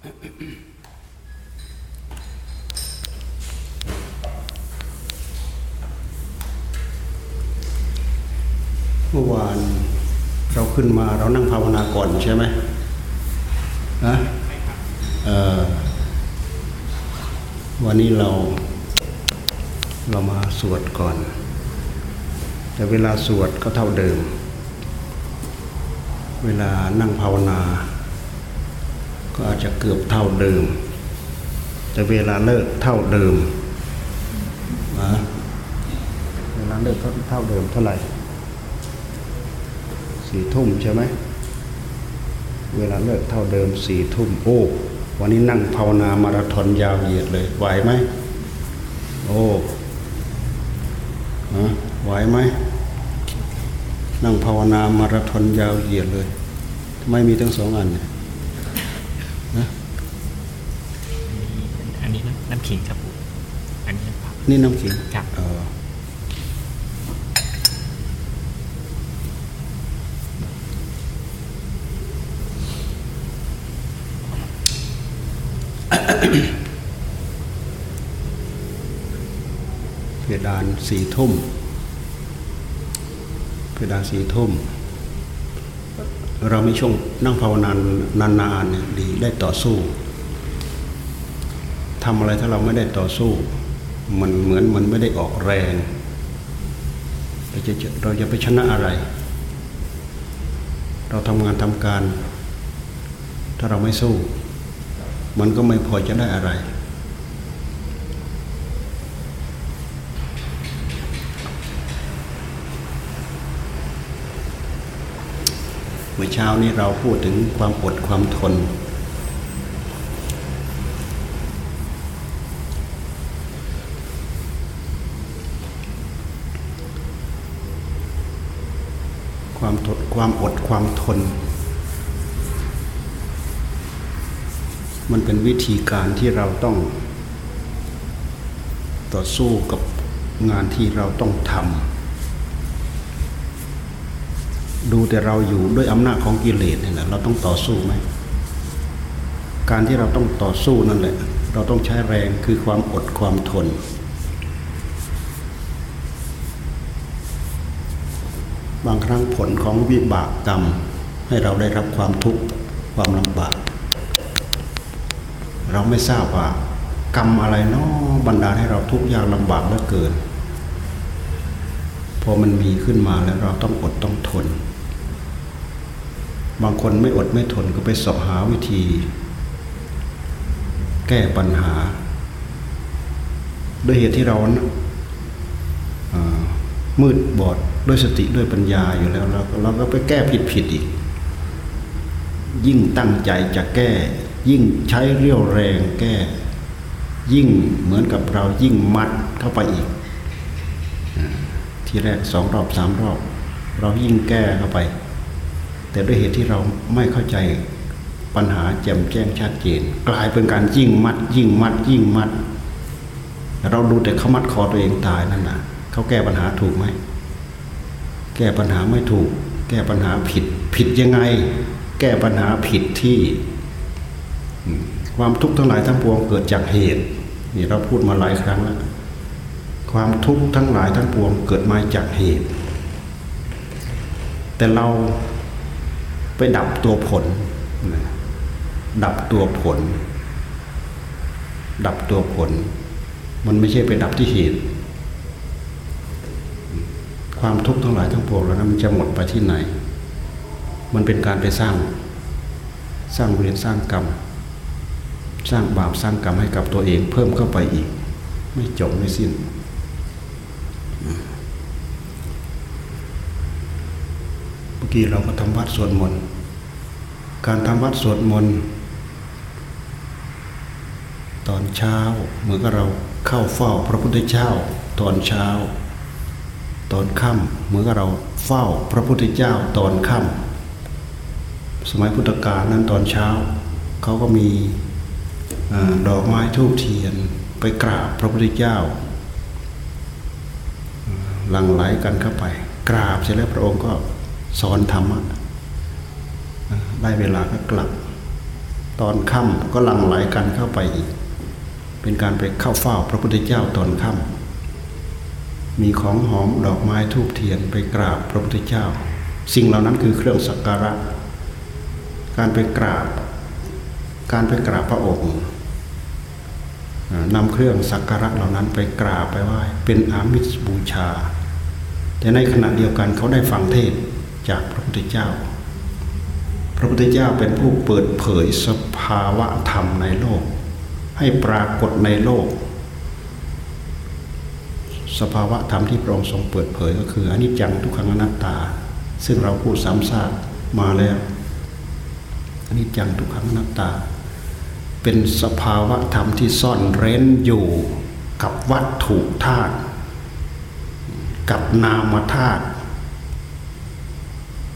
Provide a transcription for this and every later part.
เมื่อวานเราขึ้นมาเรานั่งภาวนาก่อนใช่ไหมนะเออวันนี้เรา เรามาสวดก่อน แต่เวลาสวดก็เท่าเดิม เวลานั่งภาวนา ก็อาจจะเกือบเท่าเดิม แต่เวลาเลิกเท่าเดิมนะเวลาเลิกเท่าเดิมเท่าไหร่สี่ทุ่มใช่ไหมเวลาเลิกเท่าเดิมสี่ทุ่มโอ้วันนี้นั่งภาวนามาราธอนยาวเหยียดเลยไหวไหมโอ้ฮะไหวไหมนั่งภาวนามาราธอนยาวเหยียดเลยทำไมมีทั้งสองอันเนี่ยนะ อันนี้น้ำน้ำขิงครับผมอัน นี้น้ำเปล่านี่น้ำขิงครับ เออเพดานสี่ทุ่มเพดานสี่ทุ่ม เราไม่ช่วงนั่งภาวนานนานๆเนี่ยดีได้ต่อสู้ทำอะไรถ้าเราไม่ได้ต่อสู้ มันเหมือนมันไม่ได้ออกแรงเราจะเราจะไปชนะอะไร เราทำงานทำการ ถ้าเราไม่สู้ มันก็ไม่พอจะได้อะไร เมื่อเช้านี้เราพูดถึงความอดความทน ความทนความอดความทน มันเป็นวิธีการที่เราต้อง ต่อสู้กับงานที่เราต้องทำดูแต่เราอยู่ด้วยอำนาจของกิเลสนี่แหละเราต้องต่อสู้ไหมการที่เราต้องต่อสู้นั่นแหละ เราต้องใช้แรงคือความอดความทน บางครั้งผลของวิบากกรรม ให้เราได้รับความทุกข์ความลำบาก เราไม่ทราบว่ากรรมอะไรเนาะบันดาลให้เราทุกข์ยากลำบากเหลือเกินพอมันมีขึ้นมาแล้วเราต้องอดต้องทน บางคนไม่อดไม่ทนก็ไปสาะหาวิธี แก้ปัญหา ด้วยเหตุที่เราอ่า มืดบอดด้วยสติด้วยปัญญาอยู่แล้วเราเราก็ไปแก้ผิดผิดอีก ยิ่งตั้งใจจะแก้ ยิ่งใช้เรี่ยวแรงแก้ ยิ่งเหมือนกับเรายิ่งมัดเข้าไปอีก ทีแรกสองรอบสามรอบ เรายิ่งแก้เข้าไป แต่ด้วยเหตุที่เราไม่เข้าใจปัญหาแจ่มแจ้งชัดเจน กลายเป็นการยิ่งมัด ยิ่งมัด ยิ่งมัด เราดูแต่เขามัดคอตัวเองตายนั่นนะ เขาแก้ปัญหาถูกไหมแก้ปัญหาไม่ถูก แก้ปัญหาผิด ผิดยังไง แก้ปัญหาผิดที่ความทุกข์ทั้งหลายทั้งปวงเกิดจากเหตุนี่เราพูดมาหลายครั้งแล้วความทุกข์ทั้งหลายทั้งปวงเกิดมาจากเหตุ แต่เราไปดับตัวผล ดับตัวผล ดับตัวผล มันไม่ใช่ไปดับที่เหตุ ความทุกข์ทั้งหลายทั้งปวงเหล่านั้นมันจะหมดไปที่ไหน มันเป็นการไปสร้าง สร้างเวรสร้างกรรม สร้างบาปสร้างกรรมให้กับตัวเองเพิ่มเข้าไปอีก ไม่จบไม่สิ้น เมื่อกี้เราก็ทำวัดสวดมนต์ การทำวัดสวดมนต์ตอนเช้าเหมือนกับเราเข้าเฝ้าพระพุทธเจ้าตอนเช้า ตอนค่ำเหมือนกับเราเฝ้าพระพุทธเจ้าตอนค่ำสมัยพุทธกาลนั้นตอนเช้าเขาก็มีอดอกไม้ทูบเทียนไปกราบพระพุทธเจ้าหลั่งไหลกันเข้าไป กราบเสร็จแล้วพระองค์ก็สอนธรรมะได้เวลาก็กลับ ตอนค่ำก็หลั่งไหลกันเข้าไปอีกเป็นการไปเข้าเฝ้าพระพุทธเจ้าตอนค่ำ มีของหอมดอกไม้ทูบเทียนไปกราบพระพุทธเจ้า สิ่งเหล่านั้นคือเครื่องสักการะ การไปกราบ การไปกราบพระองค์นำเครื่องสักการะเหล่านั้นไปกราบไปไหว้เป็นอามิสบูชา แต่ในขณะเดียวกันเขาได้ฟังเทศจากพระพุทธเจ้า พระพุทธเจ้าเป็นผู้เปิดเผยสภาวะธรรมในโลก ให้ปรากฏในโลก สภาวะธรรมที่พระองค์ทรงเปิดเผยก็คืออนิจจังทุกขังอนัตตา ซึ่งเราพูดซ้ำซากมาแล้วอนิจจังทุกขังอนัตตา เป็นสภาวะธรรมที่ซ่อนเร้นอยู่กับวัตถุธาตุกับนามธาตุ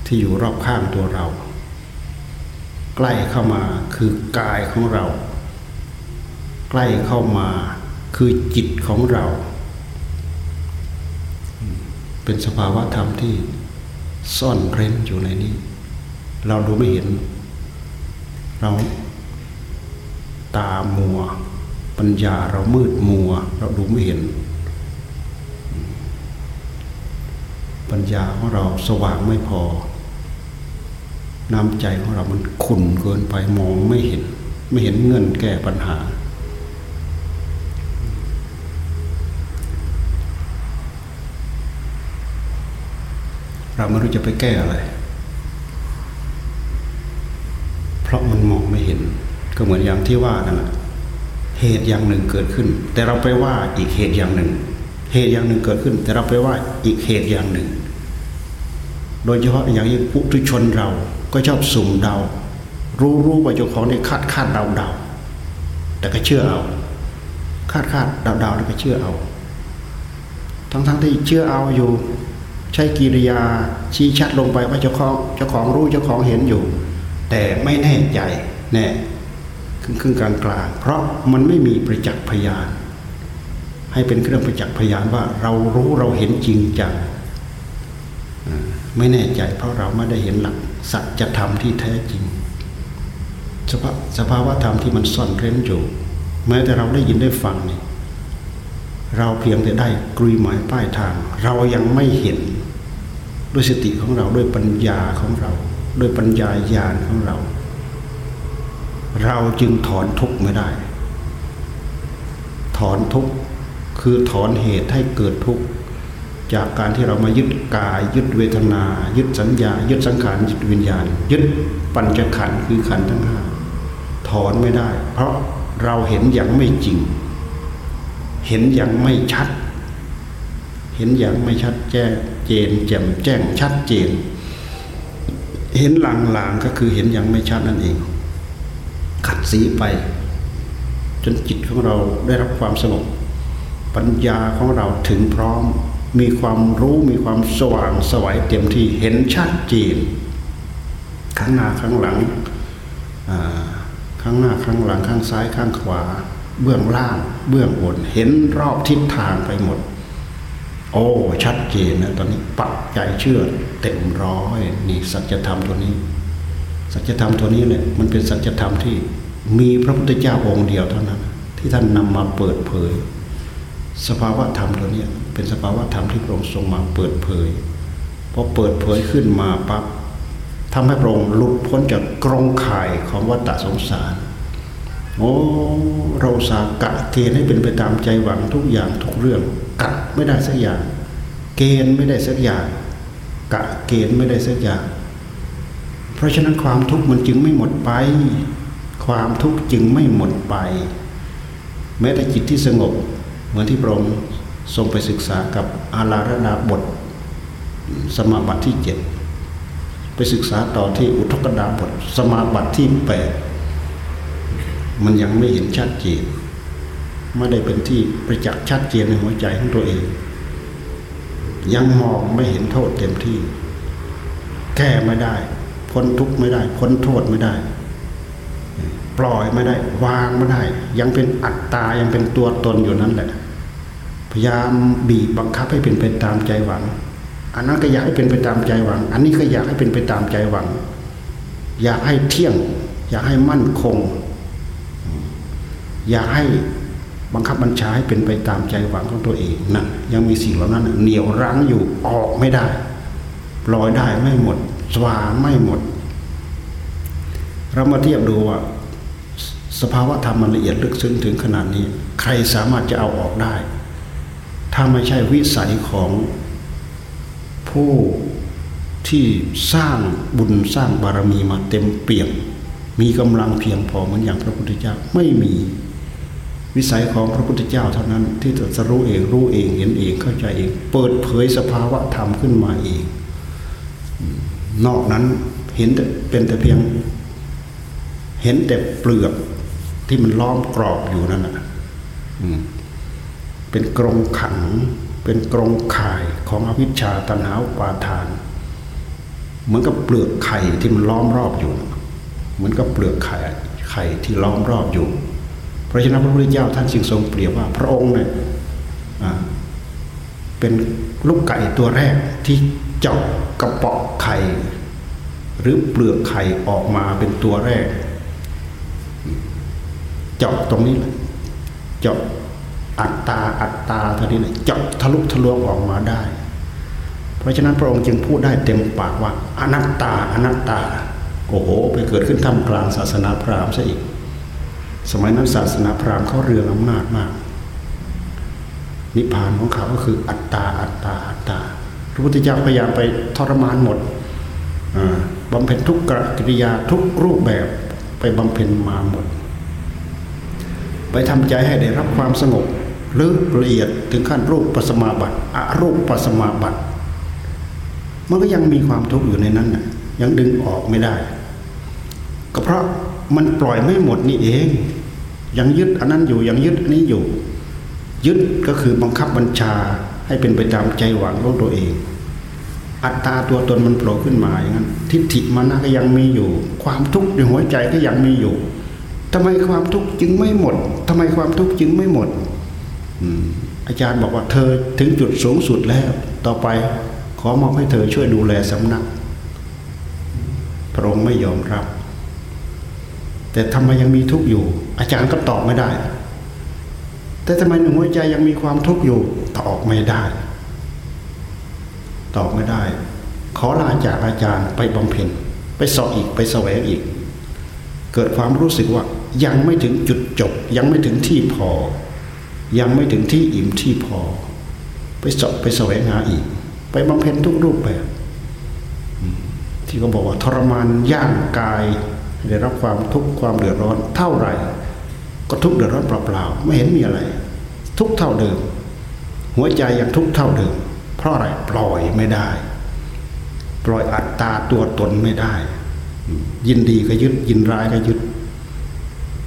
ที่อยู่รอบข้างตัวเรา ใกล้เข้ามาคือกายของเรา ใกล้เข้ามาคือจิตของเรา เป็นสภาวะธรรมที่ซ่อนเร้นอยู่ในนี้ เราดูไม่เห็น เราตามัว ปัญญาเรามืดมัว เราดูไม่เห็น ปัญญาของเราสว่างไม่พอน้ำใจของเรามันขุ่นเกินไปมองไม่เห็น ไม่เห็นเงินแก้ปัญหา เราไม่รู้จะไปแก้อะไร เพราะมันมองไม่เห็น ก็เหมือนอย่างที่ว่านั่นแหละเหตุอย่างหนึ่งเกิดขึ้น แต่เราไปว่าอีกเหตุอย่างหนึ่ง เหตุอย่างหนึ่งเกิดขึ้น แต่เราไปว่าอีกเหตุอย่างหนึ่ง โดยเฉพาะอย่างยิ่งปุถุชนเราก็ชอบสุ่มเดา รู้รู้ว่าเจ้าของได้คาดคาดเดาเดาแต่ก็เชื่อเอา คาดคาดเดาเดาแล้วก็เชื่อเอา ทั้งทั้งที่เชื่อเอาอยู่ ใช้กิริยาชี้ชัดลงไปว่าเจ้าของเจ้าของรู้เจ้าของเห็นอยู่ แต่ไม่แน่ใจแน่ครึ่งครึ่งกลางกลางเพราะมันไม่มีประจักษ์พยาน ให้เป็นเครื่องประจักษ์พยานว่าเรารู้เราเห็นจริงจังไม่แน่ใจ เพราะเราไม่ได้เห็นหลักสัจธรรมที่แท้จริงสภาสภาวะธรรมที่มันซ่อนเร้นอยู่แม้แต่เราได้ยินได้ฟังนี่เราเพียงแต่ได้กรุยหมายป้ายทาง เรายังไม่เห็น ด้วยสติของเราด้วยปัญญาของเรา ด้วยปัญญาญาณของเรา เราจึงถอนทุกข์ไม่ได้ ถอนทุกข์คือถอนเหตุให้เกิดทุกข์จากการที่เรามายึดกาย ยึดเวทนา ยึดสัญญา ยึดสังขารยึดวิญญาณ ยึดปัญจขันธ์คือขันธ์ทั้งห้าถอนไม่ได้ เพราะเราเห็นอย่างไม่จริง เห็นอย่างไม่ชัด ห็นอย่างไม่ชัดแจ้งเจนแจ่มแจ้งชัดเจน เห็นหลังๆก็คือเห็นอย่างไม่ชัดนั่นเอง ขัดสีไป จนจิตของเราได้รับความสงบปัญญาของเราถึงพร้อม มีความรู้มีความสว่างสวัยเต็มที่เห็นชัดเจนข้างหน้าข้างหลังข้างหน้าข้างหลังข้างซ้ายข้างขวา เบื้องล่าง เบื้องบนเห็นรอบทิศทางไปหมด โอ้ ชัดเจนนะตอนนี้ปักใจเชื่อเต็มร้อยนี่สัจธรรมตัวนี้ สัจธรรมตัวนี้เนี่ยมันเป็นสัจธรรมที่มีพระพุทธเจ้าองค์เดียวเท่านั้น ที่ท่านนำมาเปิดเผย สภาวะธรรมตัวนี้เป็นสภาวะธรรมที่พระองค์ทรงมาเปิดเผยพอเปิดเผยขึ้นมาปั๊บทำให้พระองค์หลุดพ้นจากกรงข่ายของวัฏสงสาร โอ้เราสากะเกณฑ์ให้เป็นไปตามใจหวังทุกอย่างทุกเรื่องกัดไม่ได้สักอย่าง เกณฑ์ไม่ได้สักอย่างกะเกณฑ์ไม่ได้สักอย่าง เพราะฉะนั้นความทุกข์มันจึงไม่หมดไป ความทุกข์จึงไม่หมดไป แม้แต่จิตที่สงบ เหมือนที่พระองค์ทรงไปศึกษากับอาลาระดาบท สมาบัติที่เจ็ดไปศึกษาต่อที่อุทกดาบท สมาบัติที่แปด มันยังไม่เห็นชัดเจนไม่ได้เป็นที่ประจักษ์ชัดเจนในหัวใจของตัวเอง ยังมองไม่เห็นโทษเต็มที่ แก้ไม่ได้ พ้นทุกข์ไม่ได้ พ้นโทษไม่ได้ ปล่อยไม่ได้ วางไม่ได้ ยังเป็นอัตตายังเป็นตัวตนอยู่นั่นแหละ พยายามบีบบังคับให้เป็นไปตามใจหวัง อันนั้นก็อยากให้เป็นไปตามใจหวัง อันนี้ก็อยากให้เป็นไปตามใจหวัง อยากให้เที่ยง อยากให้มั่นคง อย่าให้บังคับบัญชาให้เป็นไปตามใจหวังของตัวเองนะยังมีสิ่งเหล่านั้นเหนียวรั้งอยู่ออกไม่ได้ลอยได้ไม่หมด สว่างไม่หมด เรามาเทียบดูว่าสภาวะธรรมมันละเอียดลึกซึ้งถึงขนาดนี้ ใครสามารถจะเอาออกได้ ถ้าไม่ใช่วิสัยของผู้ที่สร้างบุญสร้างบารมีมาเต็มเปี่ยมมีกำลังเพียงพอเหมือนอย่างพระพุทธเจ้าไม่มี วิสัยของพระพุทธเจ้าเท่านั้นที่จะรู้เองรู้เองเห็นเองเข้าใจเอง เปิดเผยสภาวะธรรมขึ้นมาเองนอกนั้นเห็นแต่เป็นแต่เพียง เห็นแต่เปลือกที่มันล้อมกรอบอยู่นั่นนะเป็นกรงขัง เป็นกรงข่ายของอวิชชาตันหาปาทาน เหมือนกับเปลือกไข่ที่มันล้อมรอบอยู่ เหมือนกับเปลือกไข่ไข่ที่ล้อมรอบอยู่ เพราะฉะนั้นพระพุทธเจ้าท่านจึงทรงเปรียบว่าพระองค์เนี่ยเป็นลูกไก่ตัวแรกที่เจาะกระเปาะไข่ หรือเปลือกไข่ออกมาเป็นตัวแรก เจาะตรงนี้เลยเจาะอัตตาอัตตาเท่านี้เลยเจาะทะลุทะลวงออกมาได้ เพราะฉะนั้นพระองค์จึงพูดได้เต็มปากว่าอนัตตาอนัตตาโอ้โห ไปเกิดขึ้นท่ามกลางศาสนาพราหมณ์ซะอีก สมัยนั้นศาสนาพราหมณ์เขาเรืองอำนาจมาก นิพพานของเขาก็คืออัตตาอัตตาอัตตาพระพุทธเจ้าพยายามไปทรมานหมดบำเพ็ญทุกกิริยาทุกรูปแบบไปบำเพ็ญมาหมด ไปทำใจให้ได้รับความสงบลึกละเอียดถึงขั้นรูปปัสมาบัติอรูปปัสมาบัติมันก็ยังมีความทุกข์อยู่ในนั้นนะยังดึงออกไม่ได้ ก็เพราะ มันปล่อยไม่หมดนี่เอง ยังยึดอันนั้นอยู่ยังยึดอันนี้อยู่ ยึดก็คือบังคับบัญชาให้เป็นไปตามใจหวังของตัวเอง อัตตาตัวตนมันโผล่ขึ้นมาอย่างนั้นทิฏฐิมานะก็ยังมีอยู่ ความทุกข์ในหัวใจก็ยังมีอยู่ทำไมความทุกข์จึงไม่หมดทำไมความทุกข์จึงไม่หมดอาจารย์บอกว่าเธอถึงจุดสูงสุดแล้ว ต่อไปขอมอบให้เธอช่วยดูแลสำนัก พระองค์ไม่ยอมรับ แต่ทำไมยังมีทุกข์อยู่ อาจารย์ก็ตอบไม่ได้ แต่ทำไมหนึ่งหัวใจยังมีความทุกข์อยู่ตอบไม่ได้ ตอบไม่ได้ ขอลาจากอาจารย์ไปบำเพ็ญไปสอบอีกไปแสวงอีก เกิดความรู้สึกว่ายังไม่ถึงจุดจบ ยังไม่ถึงที่พอ ยังไม่ถึงที่อิ่มที่พอ ไปสอบไปแสวงหาอีก ไปบำเพ็ญทุกรูปแบบที่เขาบอกว่าทรมานย่างกาย ได้รับความทุกข์ความเดือดร้อนเท่าไหร่ ก็ทุกข์เดือดร้อนเปล่าๆไม่เห็นมีอะไร ทุกเท่าเดิม หัวใจยังทุกเท่าเดิม เพราะอะไรปล่อยไม่ได้ ปล่อยอัตตาตัวตนไม่ได้ ยินดีก็ยึดยินร้ายก็ยึด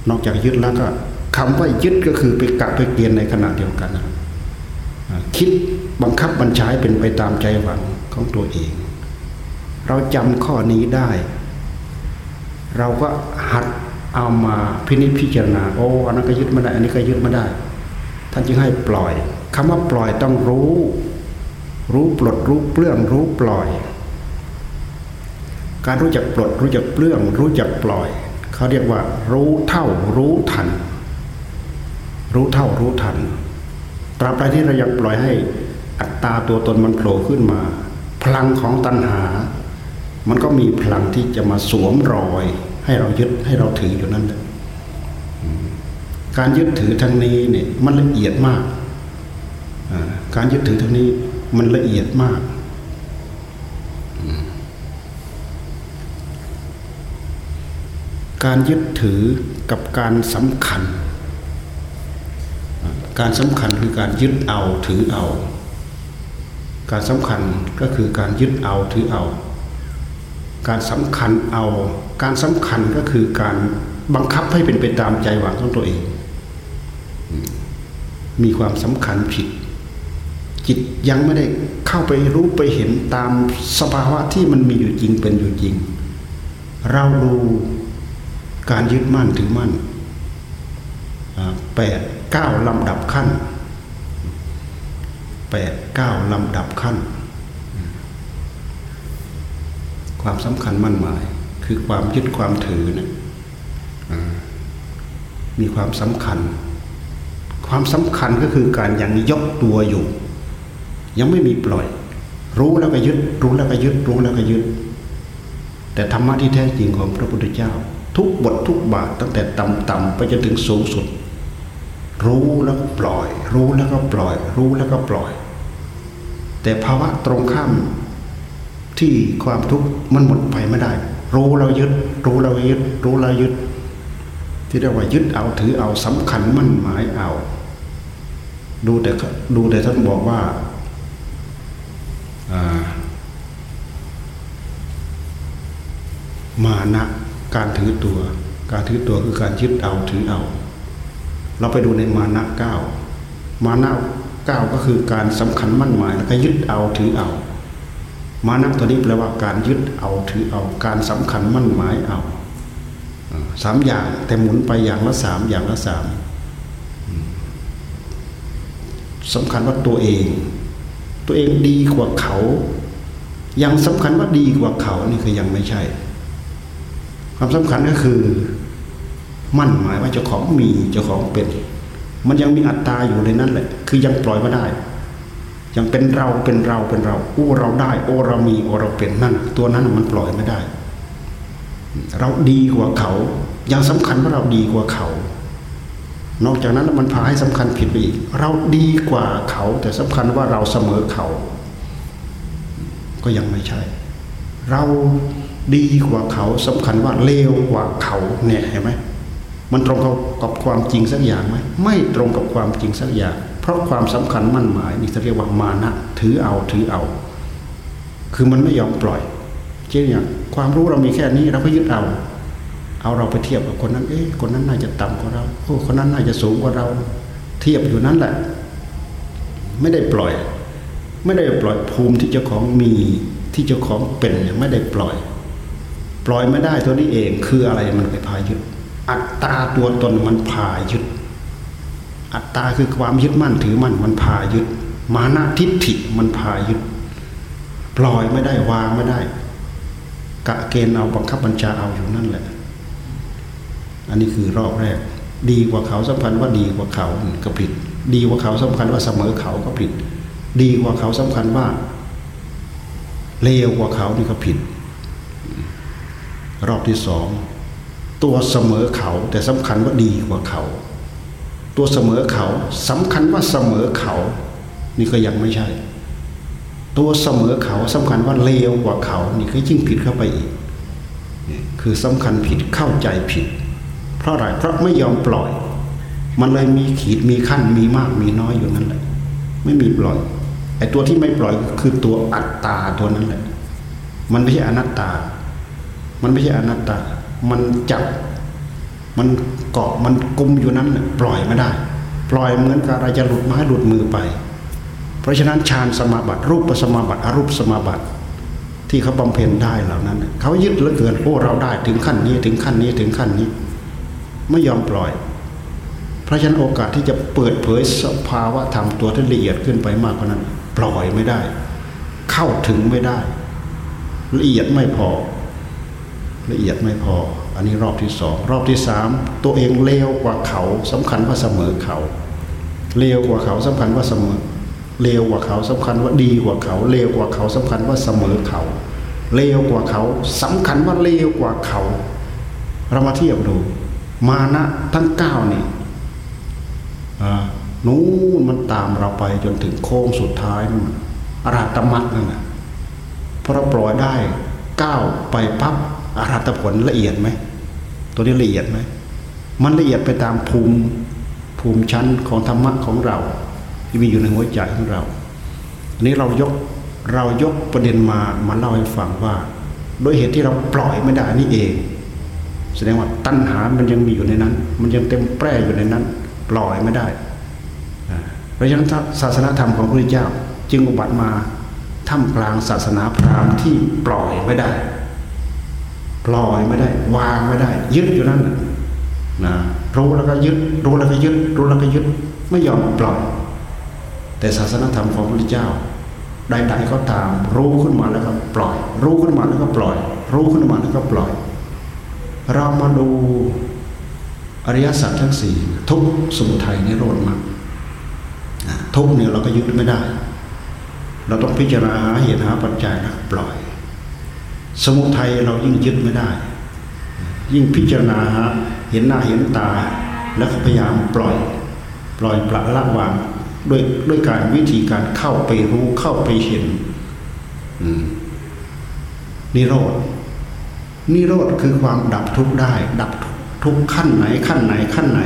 นอกจากยึดแล้วก็คำว่ายึดก็คือไปกักไปเกียนในขณะเดียวกันคิดบังคับบัญชาเป็นไปตามใจหวังของตัวเอง เราจำข้อนี้ได้ เราก็หัดเอามาพินิจพิจารณาโอ้อันนั้นก็ยึดไม่ได้ อันนี้ก็ยึดไม่ได้ ท่านจึงให้ปล่อยคำว่าปล่อยต้องรู้ รู้ปลดรู้เปลื้องรู้ปล่อย การรู้จักปลดรู้จักเปลื้อง รู้จักปล่อย เขาเรียกว่า รู้เท่ารู้ทัน รู้เท่ารู้ทันตราบใดที่เรายังปล่อยให้อัตตาตัวตนมันโผล่ขึ้นมา พลังของตัณหา มันก็มีพลังที่จะมาสวมรอย ให้เรายึดให้เราถืออยู่นั่นแหละการยึดถือทางนี้เนี่ยมันละเอียดมาก การยึดถือทางนี้มันละเอียดมากการยึดถือกับการสำคัญ การสำคัญคือการยึดเอาถือเอา การสำคัญก็คือการยึดเอาถือเอา การสำคัญเอา การสำคัญก็คือการบังคับให้เป็นไปตามใจหวังของตัวเอง มีความสำคัญผิด จิตยังไม่ได้เข้าไปรู้ไปเห็นตามสภาวะที่มันมีอยู่จริงเป็นอยู่จริง เราดูการยึดมั่นถือมั่นแปดเก้าลำดับขั้นแปดเก้าลำดับขั้น ความสำคัญมั่นหมาย คือความยึดความถือนะมีความสำคัญ ความสำคัญก็คือการยังยกตัวอยู่ ยังไม่มีปล่อย รู้แล้วก็ยึด รู้แล้วก็ยึด รู้แล้วก็ยึด แต่ธรรมะที่แท้จริงของพระพุทธเจ้า ทุกบททุกบาทตั้งแต่ต่ำๆไปจนถึงสูงสุด รู้แล้วก็ปล่อย รู้แล้วก็ปล่อย รู้แล้วก็ปล่อย แต่ภาวะตรงข้าม ที่ความทุกข์มันหมดไปไม่ได้ รู้เรายึด รู้เรายึด รู้เรายึด ที่เรียกว่ายึดเอาถือเอาสำคัญมั่นหมายเอา ดูแต่ดูแต่ท่านบอกว่ามานะการถือตัว การถือตัวคือการยึดเอาถือเอา เราไปดูในมานะเก้ามานะเก้าก็คือการสำคัญมั่นหมายแล้วก็ยึดเอาถือเอา มานะตัวนี้แปลว่าการยึดเอาถือเอาการสำคัญมั่นหมายเอาสามอย่างแต่หมุนไปอย่างละสามอย่างละสามสำคัญว่าตัวเอง ตัวเองดีกว่าเขา ยังสำคัญว่าดีกว่าเขานี่คือยังไม่ใช่ ความสำคัญก็คือ มั่นหมายว่าเจ้าของมีเจ้าของเป็น มันยังมีอัตตาอยู่ในนั้นแหละ คือยังปล่อยไม่ได้ ยังเป็นเราเป็นเราเป็นเราโอ้เราได้ โอ้เรามีโอ้เราเป็นนั่น ตัวนั้นมันปล่อยไม่ได้ เราดีกว่าเขายังสำคัญว่าเราดีกว่าเขา นอกจากนั้นมันพาให้สำคัญผิดไปอีกเราดีกว่าเขา แต่สำคัญว่าเราเสมอเขา ก็ยังไม่ใช่ เราดีกว่าเขาสำคัญว่าเลวกว่าเขาเนี่ยเห็นไหมมันตรงกับความจริงสักอย่างไหมไม่ตรงกับความจริงสักอย่าง เพราะความสำคัญมั่นหมายนี่จะเรียกว่ามานะถือเอาถือเอา คือมันไม่ยอมปล่อยเช่นอย่างความรู้เรามีแค่นี้เราก็ยึดเอา เอาเราไปเทียบกับคนนั้น เอ๊ะคนนั้นน่าจะต่ำกว่าเราโอ้คนนั้นน่าจะสูงกว่าเรา เทียบอยู่นั้นแหละ ไม่ได้ปล่อย ไม่ได้ปล่อยภูมิที่เจ้าของมีที่เจ้าของเป็นไม่ได้ปล่อย ปล่อยไม่ได้ตัวนี้เองคืออะไรมันไปพายึดอัตตาตัวตนมันพายึด อัตตาคือความยึดมั่นถือมั่นมันพายึด มานะทิฏฐิมันพายึด ปล่อยไม่ได้วางไม่ได้ กะเกณฑ์เอาบังคับบัญชาเอาอยู่นั่นแหละ อันนี้คือรอบแรก ดีกว่าเขาสำคัญว่าดีกว่าเขาก็ผิด ดีกว่าเขาสำคัญว่าเสมอเขาก็ผิด ดีกว่าเขาสำคัญว่าเลวกว่าเขานี่ก็ผิด รอบที่สองตัวเสมอเขาแต่สำคัญว่าดีกว่าเขา ตัวเสมอเขาสำคัญว่าเสมอเขา นี่ก็ยังไม่ใช่ ตัวเสมอเขาสำคัญว่าเลวกว่าเขา นี่ก็ยิ่งผิดเข้าไปอีกคือสำคัญผิดเข้าใจผิด เพราะอะไรเพราะไม่ยอมปล่อย มันเลยมีขีดมีขั้นมีมากมีน้อยอยู่นั่นแหละ ไม่มีปล่อยไอ้ตัวที่ไม่ปล่อยคือตัวอัตตาตัวนั้นแหละ มันไม่ใช่อนัตตา มันไม่ใช่อนัตตา มันจับ มันเกาะมันกุมอยู่นั้นปล่อยไม่ได้ ปล่อยเหมือนกับอะไรจะหลุดไม้หลุดมือไป เพราะฉะนั้นฌานสมาบัติ รูปสมาบัติอรูปสมาบัติ ที่เขาบำเพ็ญได้เหล่านั้น เขายึดเหลือเกินโอ้เราได้ถึงขั้นนี้ถึงขั้นนี้ถึงขั้นนี้ ไม่ยอมปล่อย เพราะฉะนั้นโอกาสที่จะเปิดเผยสภาวะธรรมตัวที่ละเอียดขึ้นไปมากกว่านั้น ปล่อยไม่ได้ เข้าถึงไม่ได้ ละเอียดไม่พอ ละเอียดไม่พอ อันนี้รอบที่สองรอบที่สามตัวเองเลวกว่าเขาสำคัญว่าเสมอเขาเลวกว่าเขาสำคัญว่าเสมอเลวกว่าเขาสำคัญว่าดีกว่าเขาเลวกว่าเขาสำคัญว่าเสมอเขาเลวกว่าเขาสำคัญว่าเลวกว่าเขาเรามาเทียบดู มานะทั้งเก้านี่นู้นมันตามเราไปจนถึงโค้งสุดท้ายนั่นอรัตมัตนั่นแหละพอเราปล่อยได้ก้าวไปปั๊บอรัตผลละเอียดไหม ตัวนี้ละเอียดไหมมันละเอียดไปตามภูมิภูมิชั้นของธรรมะของเรา ที่มีอยู่ในหัวใจของเราอันนี้เรายกเรายกประเด็นมามาเล่าให้ฟังว่า โดยเหตุที่เราปล่อยไม่ได้นี่เอง แสดงว่าตัณหามันยังมีอยู่ในนั้น มันยังเต็มแปร่อยู่ในนั้น ปล่อยไม่ได้เพราะฉะนั้นศาสนาธรรมของพระพุทธเจ้า จึงอุบัติมาท่ามกลางศาสนาพราหมณ์ที่ปล่อยไม่ได้ ปล่อยไม่ได้ วางไม่ได้ ยึดอยู่นั่นนะรู้แล้วก็ยึด รู้แล้วก็ยึด รู้แล้วก็ยึด ไม่ยอมปล่อย แต่ศาสนาธรรมของพระพุทธเจ้าใดๆก็ตาม รู้ขึ้นมาแล้วก็ปล่อย รู้ขึ้นมาแล้วก็ปล่อย รู้ขึ้นมาแล้วก็ปล่อย เรามาดูอริยสัจทั้งสี่ทุกสมุทัยนิโรธมรรคทุกเนี่ยเราก็ยึดไม่ได้ เราต้องพิจารณาหาเหตุหาปัจจัยแล้วปล่อย สมุทัยเรายิ่งยึดไม่ได้ ยิ่งพิจารณาเห็นหน้าเห็นตา แล้วพยายามปล่อย ปล่อยปละละวางด้วยด้วยการวิธีการเข้าไปรู้เข้าไปเห็นนิโรธนิโรธคือความดับทุกข์ได้ ดับทุกขั้นไหนขั้นไหนขั้นไหน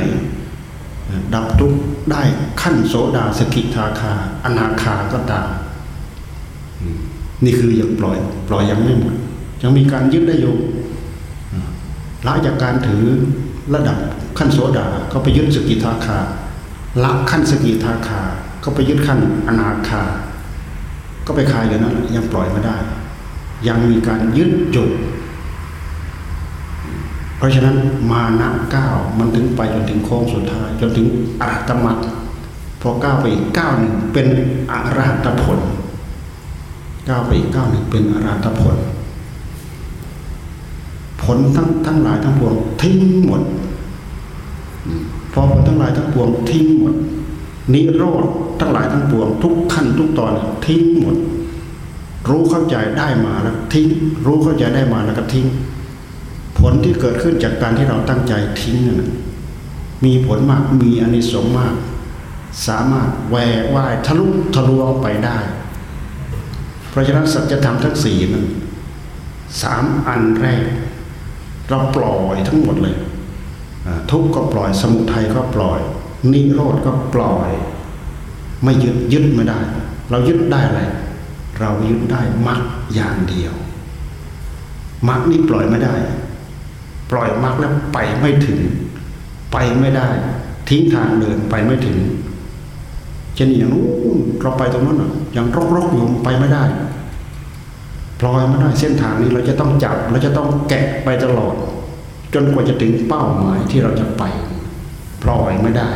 ดับทุกข์ได้ขั้นโสดาสกิทาคา อนาคาก็ตามนี่คือยังปล่อย ปล่อยยังไม่หมด ยังมีการยึดได้อยู่ละจากการถือระดับขั้นโสดาก็ไปยึดสกิทาคาละขั้นสกิทาคาก็ไปยึดขั้นอนาคา ก็ไปคายเลยนั้นยังปล่อยไม่ได้ ยังมีการยึดจุด เพราะฉะนั้นมานะก้าวมันถึงไปจนถึงโค้งสุดท้าย จนถึงอรหัตมรรคพอก้าวไปอีกก้าวหนึ่งเป็นอรหัตผลก้าวไปอีกก้าวหนึ่งเป็นอรหัตผล ผลทั้งทั้งหลายทั้งปวงทิ้งหมดพอผลทั้งหลายทั้งปวงทิ้งหมดนิโรธทั้งหลายทั้งปวง ทุกขั้นทุกตอนทิ้งหมด รู้เข้าใจได้มาแล้วทิ้ง รู้เข้าใจได้มาแล้วก็ทิ้ง ผลที่เกิดขึ้นจากการที่เราตั้งใจทิ้งนั้นมีผลมากมีอนิสงส์มาก สามารถแหวกว่ายทะลุทะลวงไปได้ เพราะฉะนั้นสัจธรรมทั้งสี่นั้นสามอันแรก เราปล่อยทั้งหมดเลย ทุกข์ก็ปล่อย สมุทัยก็ปล่อย นิโรธก็ปล่อย ไม่ยึดยึดไม่ได้ เรายึดได้อะไรเรายึดได้มรรคอย่างเดียวมรรคนี้ปล่อยไม่ได้ ปล่อยมรรคแล้วไปไม่ถึง ไปไม่ได้ ทิ้งทางเดินไปไม่ถึงเช่นอย่างนู้นเราไปตรงนั้นอย่างรกๆอยู่ไปไม่ได้ ปล่อยไม่ได้เส้นทางนี้เราจะต้องจับเราจะต้องแกะไปตลอด จนกว่าจะถึงเป้าหมายที่เราจะไปปล่อยไม่ได้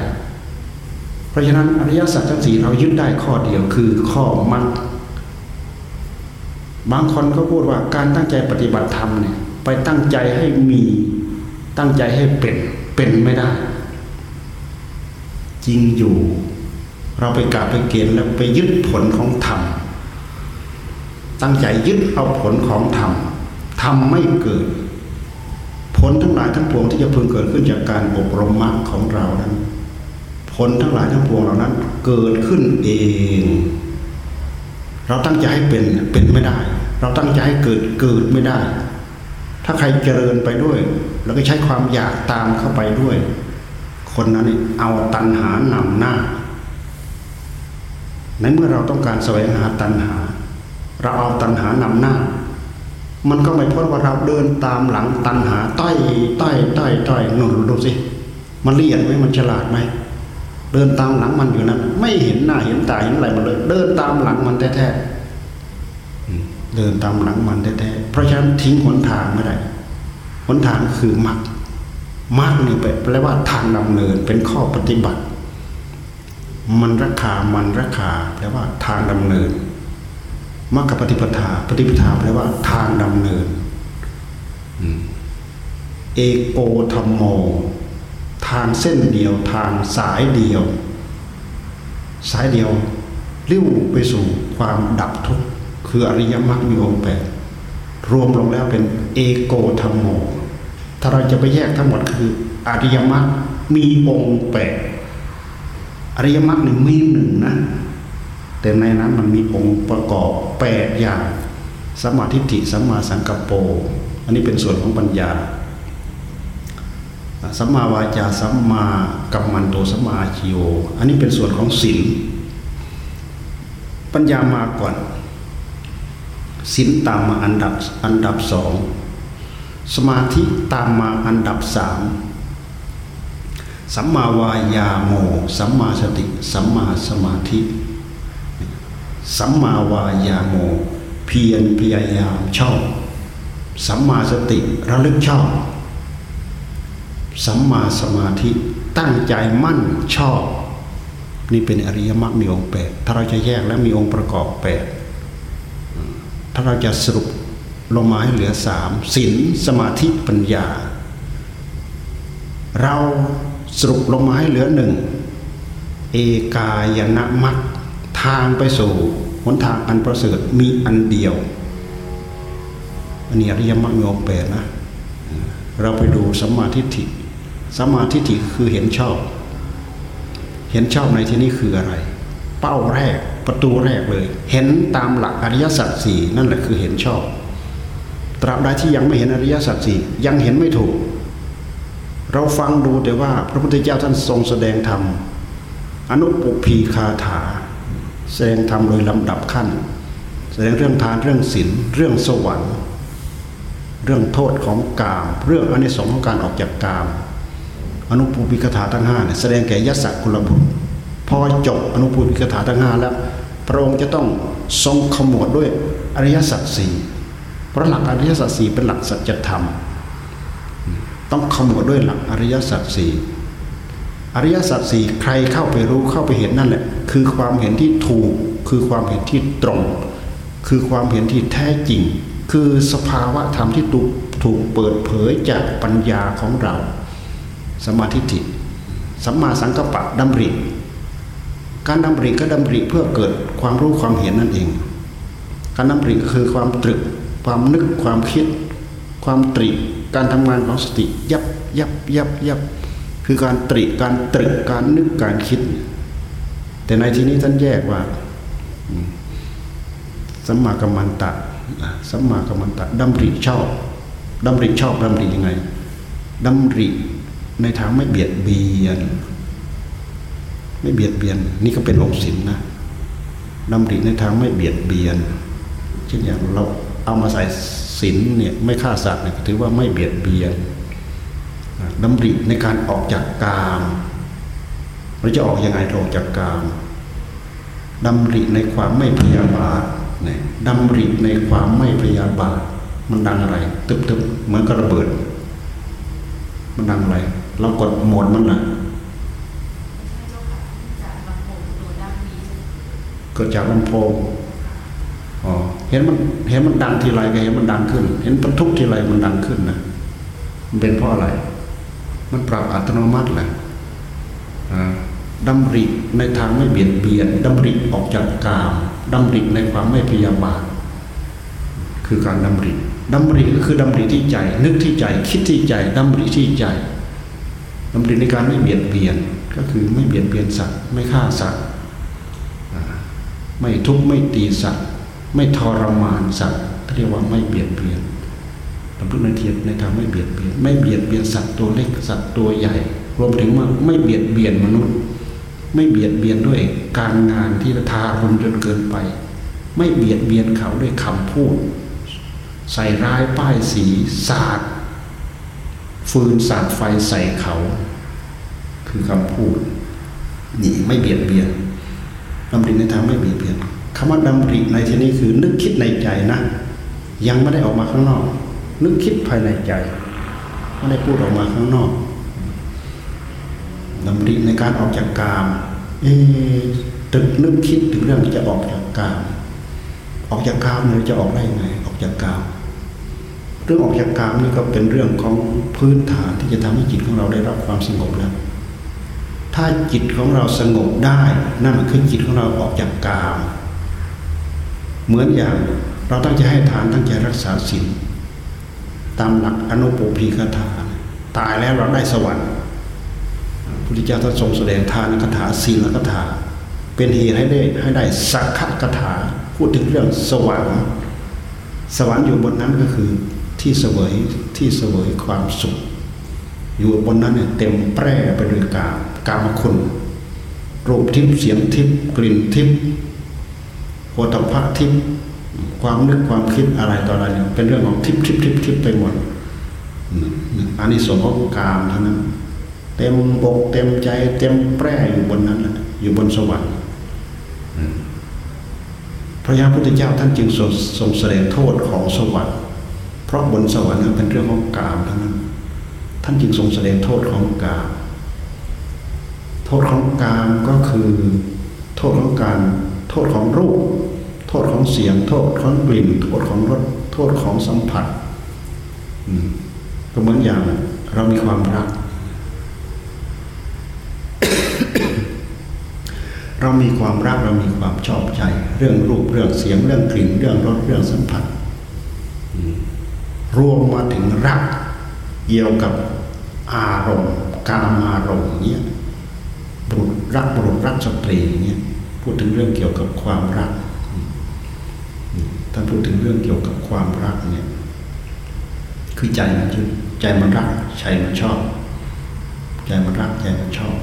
เพราะฉะนั้นอริยสัจทั้งสี่เรายึดได้ข้อเดียวคือข้อมรรคบางคนก็พูดว่าการตั้งใจปฏิบัติธรรมเนี่ยไปตั้งใจให้มีตั้งใจให้เป็นเป็นไม่ได้ จริงอยู่ เราไปกาไปเกณฑ์แล้วไปยึดผลของธรรม ตั้งใจยึดเอาผลของธรรมทำไม่เกิด ผลทั้งหลายทั้งปวงที่จะพึงเกิดขึ้นจากการอบรมมรรคของเรานั้น ผลทั้งหลายทั้งปวงเหล่านั้น เกิดขึ้นเอง เราตั้งใจให้เป็นเป็นไม่ได้ เราตั้งใจให้เกิดเกิดไม่ได้ ถ้าใครเจริญไปด้วย แล้วก็ใช้ความอยากตามเข้าไปด้วย คนนั้นเอาตัณหานำหน้าในเมื่อเราต้องการแสวงหาตัณหา เราเอาตัณหานำหน้า มันก็ไม่พ้นว่าเราเดินตามหลังตัณหาต้อยต้อยต้อยต้อยหนุนดูสิมันเลียดไหมมันฉลาดไหมเดินตามหลังมันอยู่นั้นไม่เห็นหน้าเห็นตาเห็นอะไรมาเลย เดินตามหลังมันแท้ๆเดินตามหลังมันแท้ๆเพราะฉะนั้นทิ้งหนทางไม่ได้หนทางคือมรรคมรรคนี่แปลว่าทางดำเนินเป็นข้อปฏิบัติ มันรักขามันรักขาแปลว่าทางดำเนิน มรรคปฏิปทา ปฏิปทาแปลว่าทางดำเนินเอโกธรรมโม ทางเส้นเดียว ทางสายเดียว สายเดียวริ้วไปสู่ความดับทุกข์คืออริยมรรคมีองค์แปดรวมลงแล้วเป็นเอโกธรรมโม ถ้าเราจะไปแยกทั้งหมดคืออริยมรรคมีองค์แปดอริยมรรคหนึ่งมีหนึ่งนะ แต่ในนั้นมันมีองค์ประกอบแปดอย่างสัมมาทิฏฐิสัมมาสังกัปโป อันนี้เป็นส่วนของปัญญาสัมมาวาจาสัมมากัมมันโตสัมมาชิโออันนี้เป็นส่วนของศีลปัญญามาก่อนศีลตามมาอันดับอันดับสองสมาธิตามมาอันดับสามสัมมาวายาโม สัมมาสติ สัมมาสมาธิ สัมมาวายาโม เพียรพยายามชอบสัมมาสติระลึกชอบสัมมาสมาธิตั้งใจมั่นชอบ นี่เป็นอริยมรรคมีองค์แปดถ้าเราจะแยกแล้วมีองค์ประกอบแปดถ้าเราจะสรุปลงมาให้เหลือสามศีลสมาธิปัญญา เราสรุปลงมาให้เหลือหนึ่งเอกายนะมัค ทางไปสู่หนทางอันประเสริฐมีอันเดียวอันนี้อริยมรรคมีองค์แปดนะ เราไปดูสัมมาทิฏฐิสัมมาทิฏฐิคือเห็นชอบ เห็นชอบในที่นี้คืออะไร เป้าแรกประตูแรกเลย เห็นตามหลักอริยสัจสี่นั่นแหละคือเห็นชอบ ตราบใดที่ยังไม่เห็นอริยสัจสี่ยังเห็นไม่ถูก เราฟังดูแต่ว่าพระพุทธเจ้าท่านทรงแสดงธรรมอนุปพีคาถา แสดงธรรมโดยลำดับขั้น แสดงเรื่องทานเรื่องศีลเรื่องสวรรค์ เรื่องโทษของกาม เรื่องอนิสงส์ของการออกจากกาม อนุปูปิกถาทั้งห้าเนี่ยแสดงแก่ยศกุลบุตรพอจบอนุปูปิกถาทั้งห้าแล้ว พระองค์จะต้องทรงขมวดด้วยอริยสัจสี่เพราะหลักอริยสัจสี่เป็นหลักสัจธรรม ต้องขมวดด้วยหลักอริยสัจสี่ อริยสัจสี่ใครเข้าไปรู้เข้าไปเห็นนั่นแหละ คือความเห็นที่ถูก คือความเห็นที่ตรง คือความเห็นที่แท้จริง คือสภาวะธรรมที่ถูกถูกเปิดเผยจากปัญญาของเราสมาธิิสัมมาสังกัปปะดำริ การดำริก็ดำริเพื่อเกิดความรู้ความเห็นนั่นเอง การดำริคือความตรึก ความนึกความคิด ความตริการทำงานของสติ ยับยับยับยับ คือการตริการตรึกการนึกการคิด แต่ในที่นี้ท่านแยกว่าสัมมากัมมันตะสัมมากัมมันตะดำริชอบดำริชอบดำริยังไงดำริในทางไม่เบียดเบียน ไม่เบียดเบียน นี่ก็เป็นองค์ศีลนะดำริในทางไม่เบียดเบียน เช่นอย่างเราเอามาใส่ศีลเนี่ยไม่ฆ่าสัตว์เนี่ยถือว่าไม่เบียดเบียน ดำริในการออกจากกามเราจะออกยังไงออกจากกามดำริในความไม่พยาบาทเนี่ยดำริในความไม่พยาบาท มันดังอะไร ตึบๆเหมือนกระเบิด มันดังอะไร เรากดโหมดมันนะเกิดจากลำโพงอ๋อเห็นมันเห็นมันดังทีไรก็เห็นมันดังขึ้น เห็นบรรทุกทีไรมันดังขึ้นนะมันเป็นเพราะอะไร มันปรับอัตโนมัติแหละดำริในทางไม่เบียดเบียนดำริออกจากกามดำริในความไม่พยาบาท คือการดำริดำริก็คือดำริที่ใจ นึกที่ใจ คิดที่ใจดำริที่ใจดำริในการไม่เบียดเบียนก็คือไม่เบียดเบียนสัตว์ ไม่ฆ่าสัตว์ไม่ทุบไม่ตีสัตว์ ไม่ทรมานสัตว์เรียกว่าไม่เบียดเบียน ดำริในเทียนในทางไม่เบียดเบียนไม่เบียดเบียนสัตว์ตัวเล็กสัตว์ตัวใหญ่ รวมถึงว่าไม่เบียดเบียนมนุษย์ ไม่เบียดเบียนด้วยการงานที่ทารุณจนเกินไป ไม่เบียดเบียนเขาด้วยคำพูด ใส่ร้ายป้ายสีสาดฟืนสาดไฟใส่เขา คือคำพูดนี่ไม่เบียดเบียนดำริในทางไม่เบียดเบียนคำว่าดำริในที่นี้คือนึกคิดในใจนะ ยังไม่ได้ออกมาข้างนอก นึกคิดภายในใจไม่ได้พูดออกมาข้างนอกดำริในการออกจากกามเอ๊ตึกนึกคิดถึงเรื่องที่จะออกจากกาม ออกจากกามเนี่ยจะออกได้ยังไง ออกจากกาม เรื่องออกจากกามนี่ก็เป็นเรื่องของพื้นฐานที่จะทำให้จิตของเราได้รับความสงบแล้ว ถ้าจิตของเราสงบได้นั่นคือจิตของเราออกจากกาม เหมือนอย่างเราตั้งใจให้ทานตั้งใจรักษาศีล ตามหลักอนุปูพีคาถา ตายแล้วเราได้สวรรค์พุทธเจ้าท่านทรงแสดงทานคาถาศีลคาถา เป็นเหตุให้ได้ให้ได้สักขะคาถาพูดถึงเรื่องสวรรค์ สวรรค์อยู่บนนั้นก็คือที่เสวยที่เสวยความสุข อยู่บนนั้นเนี่ยเต็มแปร่ไปด้วยกามกามคุณรูปทิพย์เสียงทิพย์กลิ่นทิพย์โพธพะทิพย์ ความนึกความคิดอะไรต่ออะไรเนี่ยเป็นเรื่องของทิพย์ทิพย์ทิพย์ทิพไปหมดอันนี้สมของกามเท่านั้นเต็มบกเต็มใจ เต็มแปร่อยู่บนนั้นแหละอยู่บนสวรรค์พระยาพุทธเจ้าท่านจึงทรงแสดงโทษของสวรรค์ เพราะบนสวรรค์นั้นเป็นเรื่องของกามทั้งนั้น ท่านจึงทรงแสดงโทษของกาม โทษของกามก็คือ โทษของการ โทษของรูป ทษของเสียง โทษของกลิ่น โทษของรสโทษของสัมผัสก็เหมือนอย่างเรามีความรัก เรามีความรักเรามีความชอบใจ เรื่องรูปเรื่องเสียงเรื่องกลิ่น เรื่องรสเรื่องสัมผัสรวมมาถึงรักเกี่ยวกับอารมณ์การอารมณ์เนี้ยบุตรรักบุตรรักสตรีเนี้ยพูดถึงเรื่องเกี่ยวกับความรัก ถ้าพูดถึงเรื่องเกี่ยวกับความรักเนี่ย คือใจมันยึดใจมันรักใจมันชอบ ใจมันรักใจมันชอบ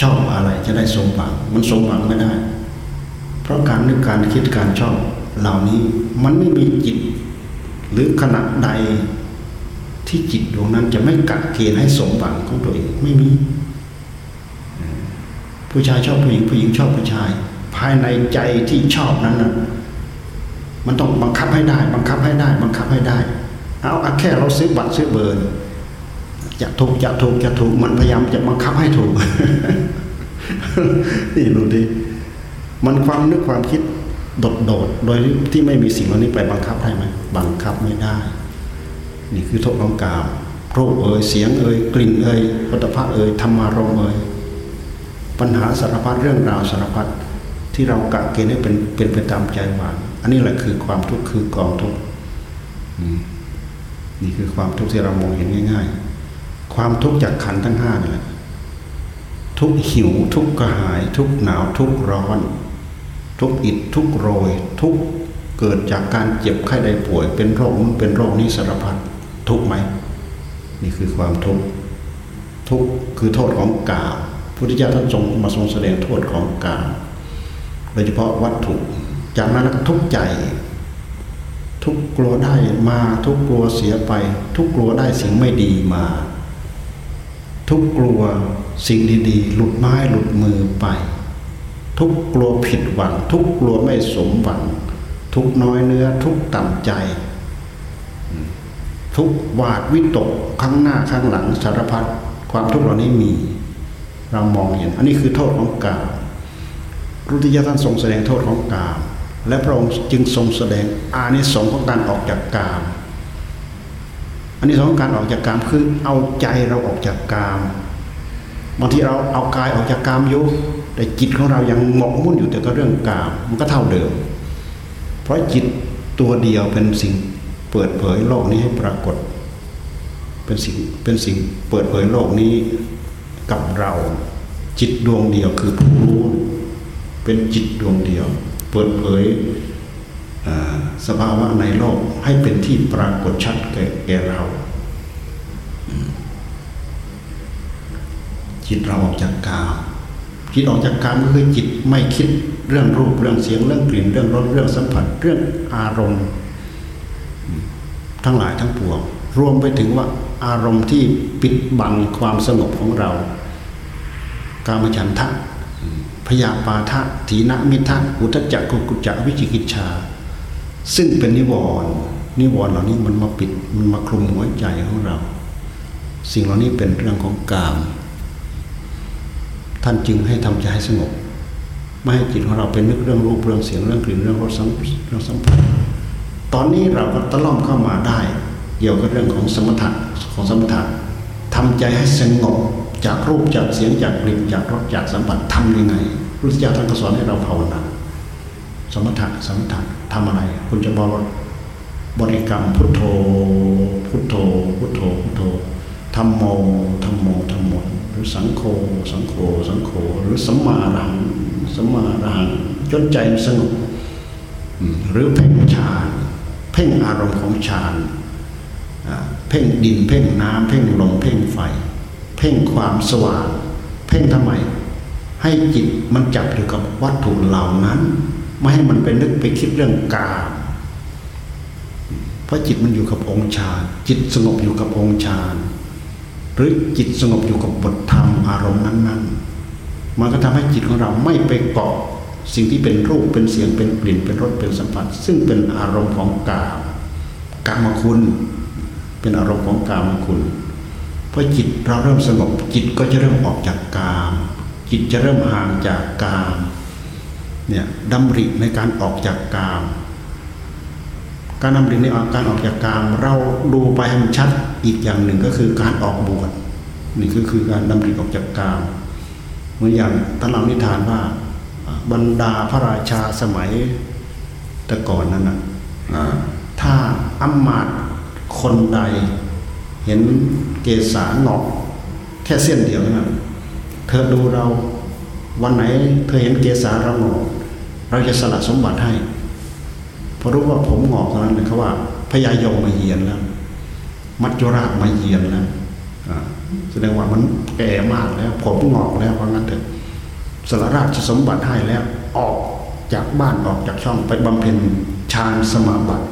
ชอบอะไรจะได้สมหวัง มันสมหวังไม่ได้ เพราะการนึกการคิดการชอบ เหล่านี้มันไม่มีจิต หรือขณะใดที่จิตดวงนั้นจะไม่กัดเกณฑ์ให้สมหวังของตัวเองไม่มี ผู้ชายชอบผู้หญิงผู้หญิงชอบผู้ชาย ภายในใจที่ชอบนั้นนะ มันต้องบังคับให้ได้ บังคับให้ได้ บังคับให้ได้ เอาแค่เราซื้อบัตรซื้อเบอร์จะถูกจะถูกจะถูกมันพยายามจะบังคับให้ถูกนี่ดูดิมันความนึกความคิดโดดโดดโดยที่ไม่มีสิ่งเหล่านี้ไปบังคับได้ไหมบังคับไม่ได้ นี่คือโทษของกามรูปเอ่ยเสียงเอ่ยกลิ่นเอ่ยปัตภะเอ่ยธรรมารมเอ่ยปัญหาสารพัดเรื่องราวสารพัดที่เรากะเกณฑ์ให้เป็นเป็นไปตามใจหวัง อันนี้แหละคือความทุกข์คือกองทุกข์นี่คือความทุกข์ที่เรามองเห็นง่าย ๆ ความทุกข์จากขันทั้งห้านี่แหละทุกหิวทุกกระหาย ทุกหนาวทุกร้อน ทุกอิดทุกโรย ทุกเกิดจากการเจ็บไข้ได้ป่วย เป็นโรคนั้นเป็นโรคนี้สารพัดทุกไหม นี่คือความทุกข์ทุกคือโทษของกาพุทธิเจ้าท่านทรงมาทรงแสดงโทษของกาโดยเฉพาะวัตถุ จากนั้นทุกใจ ทุกกลัวได้มาทุกกลัวเสียไป ทุกกลัวได้สิ่งไม่ดีมา ทุกกลัวสิ่งดีๆ หลุดไม้หลุดมือไป ทุกกลัวผิดหวัง ทุกกลัวไม่สมหวัง ทุกน้อยเนื้อ ทุกต่ำใจ ทุกวาดวิตกข้างหน้าข้างหลังสารพัดความทุกข์เหล่านี้มี เรามองเห็น อันนี้คือโทษของกาพุทธิยะท่านทรงแสดงโทษของกาม และพระองค์จึงทรงแสดงอานิสงส์ของการออกจากกามอันนี้สองของการออกจากกามคือเอาใจเราออกจากกามบางทีเราเอากายออกจากกามอยู่แต่จิตของเรายังหมกมุ่นอยู่แต่ก็เรื่องกามมันก็เท่าเดิม เพราะจิตตัวเดียวเป็นสิ่งเปิดเผยโลกนี้ให้ปรากฏ เป็นสิ่งเป็นสิ่งเปิดเผยโลกนี้กับเรา จิตดวงเดียวคือผู้รู้เป็นจิตดวงเดียว เปิดเผยสภาวะในโลกให้เป็นที่ปรากฏชัดแก่เรา จิตเราออกจากกามจิตออกจากกามก็คือจิตไม่คิดเรื่องรูปเรื่องเสียงเรื่องกลิ่นเรื่องรสเรื่องสัมผัสเรื่องอารมณ์ ทั้งหลายทั้งปวงรวมไปถึงว่าอารมณ์ที่ปิดบังความสงบของเรา กามฉันทะ พยาปาทะถีนมิทะอุทจักกุกุจักวิจิกิจชา ซึ่งเป็นนิวรณ์นิวรณ์เหล่านี้มันมาปิดมันมาคลุมหัวใจของเรา สิ่งเหล่านี้เป็นเรื่องของกาม ท่านจึงให้ทำใจให้สงบไม่ให้จิตของเราเป็นนึกเรื่องรูปเรื่องเสียงเรื่องกลิ่นเรื่องรสสัมเรื่องสัมผัสตอนนี้เราก็ตะล่อมเข้ามาได้ เกี่ยวกับเรื่องของสมถะของสมถะทำใจให้สงบ จากรูปจากเสียงจากกลิ่นจากรสจากสัมผัสทำยังไงพุทธเจ้าท่านก็สอนให้เราภาวนาสมถะสมถะทำอะไร คุณจะบอกบริกรรมพุทโธ พุทโธ พุทโธพุทโธธรรมโมธรรมโมธรรมโมหรือสังโฆสังโฆสังโฆหรือสัมมารังสัมมารังจนใจสงบหรือเพ่งฌานเพ่งอารมณ์ของฌานเพ่งดินเพ่งน้ำเพ่งลมเพ่งไฟ พ่งความสว่าง เพ่งทำไม ให้จิตมันจับอยู่กับวัตถุเหล่านั้น ไม่ให้มันไปนึกไปคิดเรื่องกาเพราะจิตมันอยู่กับองค์ฌานจิตสงบอยู่กับองค์ฌานหรือจิตสงบอยู่กับบทธรรมอารมณ์นั้นๆ มันก็ทำให้จิตของเราไม่ไปเกาะสิ่งที่เป็นรูปเป็นเสียงเป็นกลิ่นเป็นรสเป็นสัมผัส ซึ่งเป็นอารมณ์ของกามกามคุณ เป็นอารมณ์ของกามคุณ พอจิตเราเริ่มสงบจิตก็จะเริ่มออกจากกาม จิตจะเริ่มห่างจากกามเนี่ยดำริในการออกจากกาม การดำริในการออกจากกาม เราดูไปให้มันชัดอีกอย่างหนึ่งก็คือการออกบวชนี่คือคือการดำริออกจากกามมือนอย่างท่านเล่านิทานว่าบรรดาพระราชาสมัยแต่ก่อนนั้นนะถ้าอัมมาตคนใด เห็นเกษาหงอกแค่เส้นเดียวนั้นเธอดูเราวันไหน เธอเห็นเกษาเราหงอกเราจะสละสมบัติให้พอรู้ว่าผมหงอกตอนนั้นเลยเขาว่าพญายมมาเยียนแล้ว มัจจุราชมาเยียนแล้วแสดงว่ามันแก่มากแล้ว ผมงอกแล้วเพราะงั้นเถอะสละราชสมบัติให้แล้ว ออกจากบ้านออกจากช่องไปบำเพ็ญฌานสมาบัติ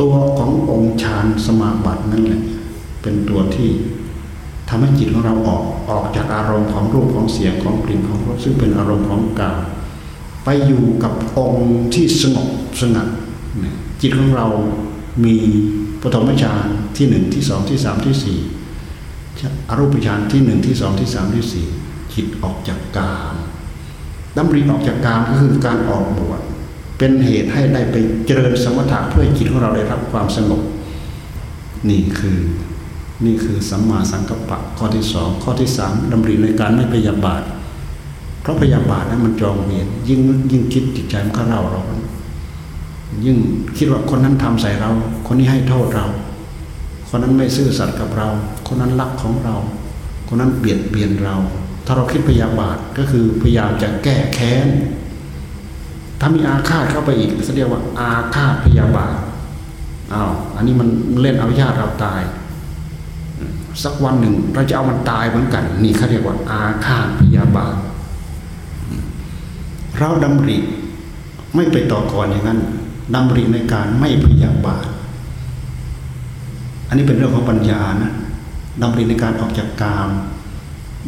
ตัวขององค์ฌานสมาบัตินั่นแหละเป็นตัวที่ทำให้จิตของเราออกออกจากอารมณ์ของรูปของเสียงของกลิ่นของรสซึ่งเป็นอารมณ์ของกายไปอยู่กับองค์ที่สงบสงัดจิตของเรามีปฐมฌานที่หนึ่งที่สองที่สามที่สี่อรูปฌานที่หนึ่งที่สองที่สามที่สี่จิตออกจากกามดำริออกจากกามก็คือการออกบวช เป็นเหตุให้ได้ไปเจริญสมถะเพื่อจิตของเราได้รับความสงบ นี่คือนี่คือสัมมาสังกัปปะข้อที่สองข้อที่สามดำริในการไม่พยาบาท เพราะพยาบาทนั้นมันจองเวียนยิ่งยิ่งคิดจิตใจมันก็เร่าเรายิ่งคิดว่าคนนั้นทำใส่เรา คนนี้ให้โทษเรา คนนั้นไม่ซื่อสัตย์กับเรา คนนั้นรักของเรา คนนั้นเบียดเบียนเรา ถ้าเราคิดพยาบาทก็คือพยายามจะแก้แค้น ถ้ามีอาฆาตเข้าไปอีกเรียกว่า อาฆาตพยาบาทอ้าวอันนี้มันเล่นเอาญาติเราตาย สักวันหนึ่งเราจะเอามันตายเหมือนกัน นี่เขาเรียกว่า อาฆาตพยาบาทเราดำริไม่ไปต่อกรอนอย่างนั้นดำริในการไม่พยาบาท อันนี้เป็นเรื่องของปัญญานะดำริในการออกจากกาม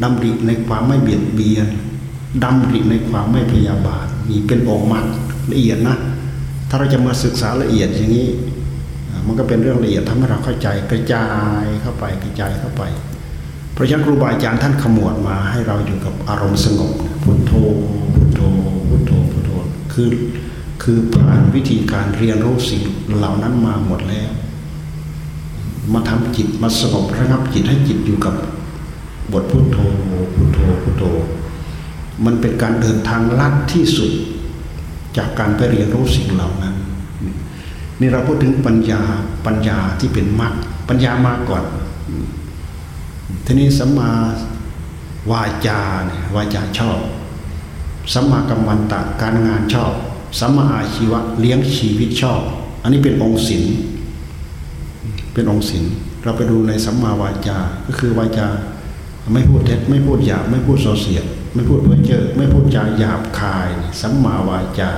ดำริในความไม่เบียดเบียนดำริในความไม่พยาบาท มีเป็นองค์มรรคละเอียดนะ ถ้าเราจะมาศึกษาละเอียดอย่างนี้ มันก็เป็นเรื่องละเอียดทำให้เราเข้าใจกระจายเข้าไปกระจายเข้าไป เพราะฉะนั้นครูบาอาจารย์ท่านขมวดมาให้เราอยู่กับอารมณ์สงบพุทโธพุทโธพุทโธพุทโธคือคือผ่านวิธีการเรียนรู้สิ่งเหล่านั้นมาหมดแล้ว มาทำจิตมาสงบระงับจิตให้จิตอยู่กับบทพุทโธพุทโธพุทโธ มันเป็นการเดินทางลัดที่สุด จากการไปเรียนรู้สิ่งเหล่านั้นนี่เราพูดถึงปัญญาปัญญาที่เป็นมรรคปัญญามาก่อน ทีนี้สัมมาวาจาเนี่ยวาจาชอบสัมมากัมมันตะการงานชอบสัมมาอาชีวะเลี้ยงชีวิตชอบ อันนี้เป็นองค์ศีลเป็นองค์ศีลเราไปดูในสัมมาวาจา ก็คือวาจาไม่พูดเท็จไม่พูดหยาบไม่พูดโซเสียด ไม่พูดเพ้อเจ้อไม่พูดจาหยาบคายสัมมาวาจา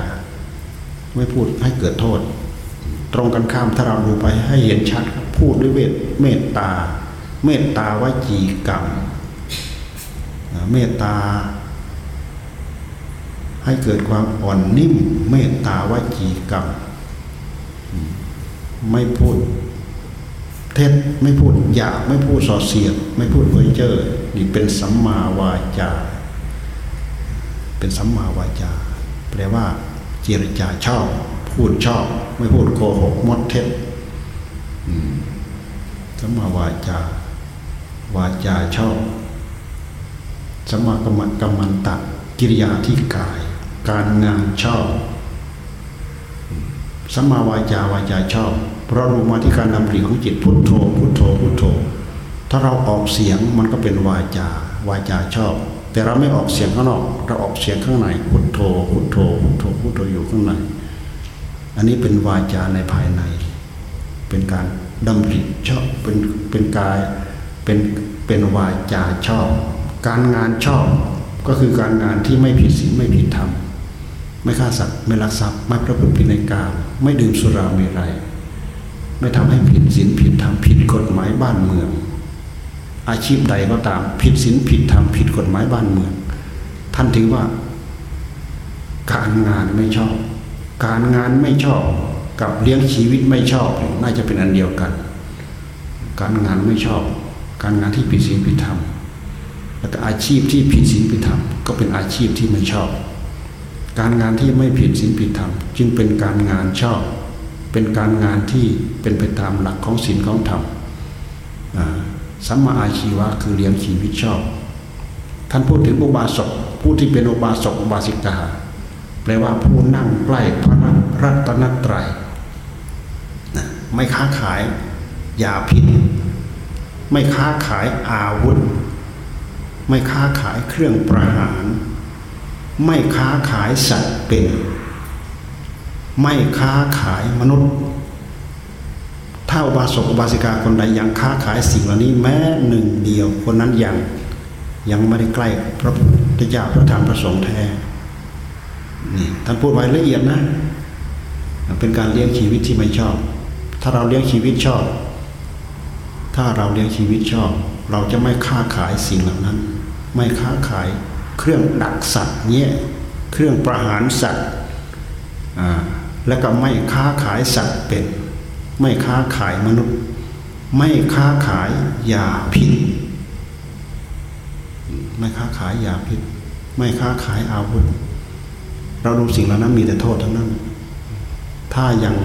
ไม่พูดให้เกิดโทษ ตรงกันข้ามถ้าเราดูไปให้เห็นชัดพูดด้วยเวทเมตตา เมตตาวจีกรรมเมตตา ให้เกิดความอ่อนนิ่ม เมตตาวจีกรรมไม่พูดเท็จไม่พูดหยาไม่พูดส่อเสียด ไม่พูดเพ้อเจ้อนี่เป็นสัมมาวาจา เป็นสัมมาวาจา แปลว่า เจรจาชอบ พูดชอบ ไม่พูดโกหกมดเท็จสัมมาวาจา วาจาชอบสัมมากรรมกรรมันตะกิริยาที่กาย การงานชอบสัมมาวาจาวาจาชอบ เพราะรู้มาที่การนำริของจิตพุทโธพุทโธพุทโธ ถ้าเราออกเสียงมันก็เป็นวาจา วาจาชอบ แต่เราไม่ออกเสียงข้างนอก เราออกเสียงข้างในพุทโธพุทโธพุทโธพุทโธอยู่ข้างใน อันนี้เป็นวาจาในภายใน เป็นการดำริชอบเป็นเป็นกายเป็นเป็นวาจาชอบ การงานชอบก็คือการงานที่ไม่ผิดศีลไม่ผิดธรรมไม่ฆ่าสัตว์ไม่ลักทรัพย์ไม่ประพฤติผิดในกามไม่ดื่มสุราเมรัยไม่ทำให้ผิดศีลผิดธรรมผิดกฎหมายบ้านเมือง อาชีพใดก็ตาม ผิดศีลผิดธรรมผิดกฎหมายบ้านเมือง ท่านถือว่า การงานไม่ชอบ การงานไม่ชอบ กับเลี้ยงชีวิตไม่ชอบ น่าจะเป็นอันเดียวกัน การงานไม่ชอบ การงานที่ผิดศีลผิดธรรมแล้วก็อาชีพที่ผิดศีลผิดธรรมก็เป็นอาชีพที่ไม่ชอบ การงานที่ไม่ผิดศีลผิดธรรมจึงเป็นการงานชอบ เป็นการงานที่เป็นไปตามหลักของศีลของธรรม สัมมาอาชีวะคือเลี้ยงชีวิตชอบ ท่านพูดถึงอุบาสกผู้ที่เป็นอุบาสกอุบาสิกาแปลว่าผู้นั่งใกล้พระรัตนตรัยนะไม่ค้าขายยาพิษ ไม่ค้าขายอาวุธ ไม่ค้าขายเครื่องประหาร ไม่ค้าขายสัตว์เป็น ไม่ค้าขายมนุษย์ ถ้าอุบาสกอุบาสิกาคนใดยังค้าขายสิ่งเหล่านี้แม้หนึ่งเดียว คนนั้นยังยังไม่ได้ใกล้พระพุทธเจ้าพระธรรมพระสงฆ์แท้นี่ท่านพูดไว้ละเอียดนะ เป็นการเลี้ยงชีวิตที่ไม่ชอบ ถ้าเราเลี้ยงชีวิตชอบ ถ้าเราเลี้ยงชีวิตชอบ เราจะไม่ค้าขายสิ่งเหล่านั้น ไม่ค้าขายเครื่องดักสัตว์เนี้ยเครื่องประหารสัตว์อ่าแล้วก็ไม่ค้าขายสัตว์เป็น ไม่ค้าขายมนุษย์ ไม่ค้าขายยาพิษไม่ค้าขายยาพิษ ไม่ค้าขายอาวุธ เราดูสิ่งเหล่านั้นมีแต่โทษทั้งนั้น ถ้ายัง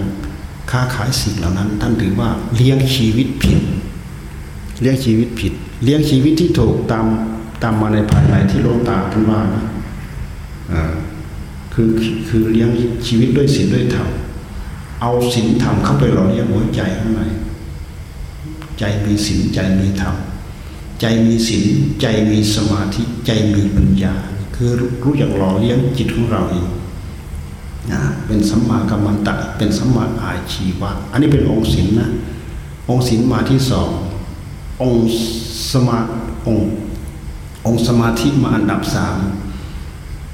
ค้าขายสิ่งเหล่านั้น ท่านถือว่าเลี้ยงชีวิตผิด เลี้ยงชีวิตผิด เลี้ยงชีวิตที่ถูกตามตามมาในภายในที่โลตาท่านว่านะคือคือเลี้ยงชีวิตด้วยศีลด้วยธรรม เอาศีลธรรมเข้าไปหล่อเลี้ยงหัวใจข้างในใจมีศีลใจมีธรรมใจมีศีลใจมีสมาธิใจมีปัญญา คือรู้จักหล่อเลี้ยงจิตของเราเองนะเป็นสัมมากัมมันตะ เป็นสัมมาอาชีวะ อันนี้เป็นองค์ศีลนะองค์ศีลมาที่สององค์สมาองค์องค์สมาธิมาอันดับสาม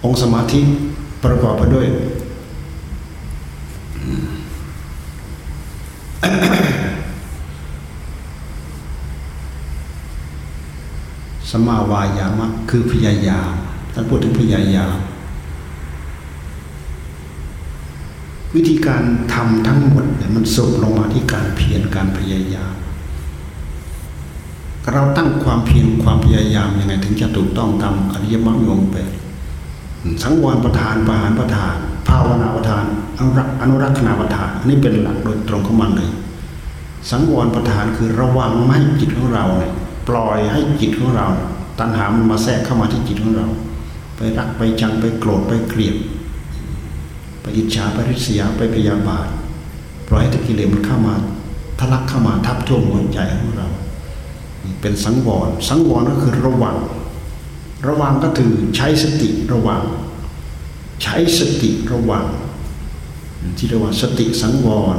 องค์สมาธิประกอบไปด้วย สมาวายามะคือพยายามท่านพูดถึงพยายาม วิธีการทำทั้งหมดเนี่ยมันสุบลงมาที่การเพียรการพยายาม เราตั้งความเพียรความพยายามยังไง ถึงจะถูกต้องตามอริยมรรคงค์แปสังวรประธานประหารประธาน ภาวนาประธานอนุรักอนุรักษณาประธานอันนี้เป็นหลักโดยตรงของมันเลย สังวรประธานคือระวังไม่ให้จิตของเราเนี่ยปล่อยให้จิตของเรา ตัณหามันมาแทรกเข้ามาที่จิตของเรา ไปรักไปจังไปโกรธไปเกลียดไปอิจฉาไปริษยาไปพยาบาทปล่อยให้กิเลสมันเข้ามาทะลักเข้ามาทับท่วมหัวใจของเรา เป็นสังวร สังวรก็คือระวัง ระวังก็คือใช้สติระวัง ใช้สติระวัง ที่เรียกว่าสติสังวร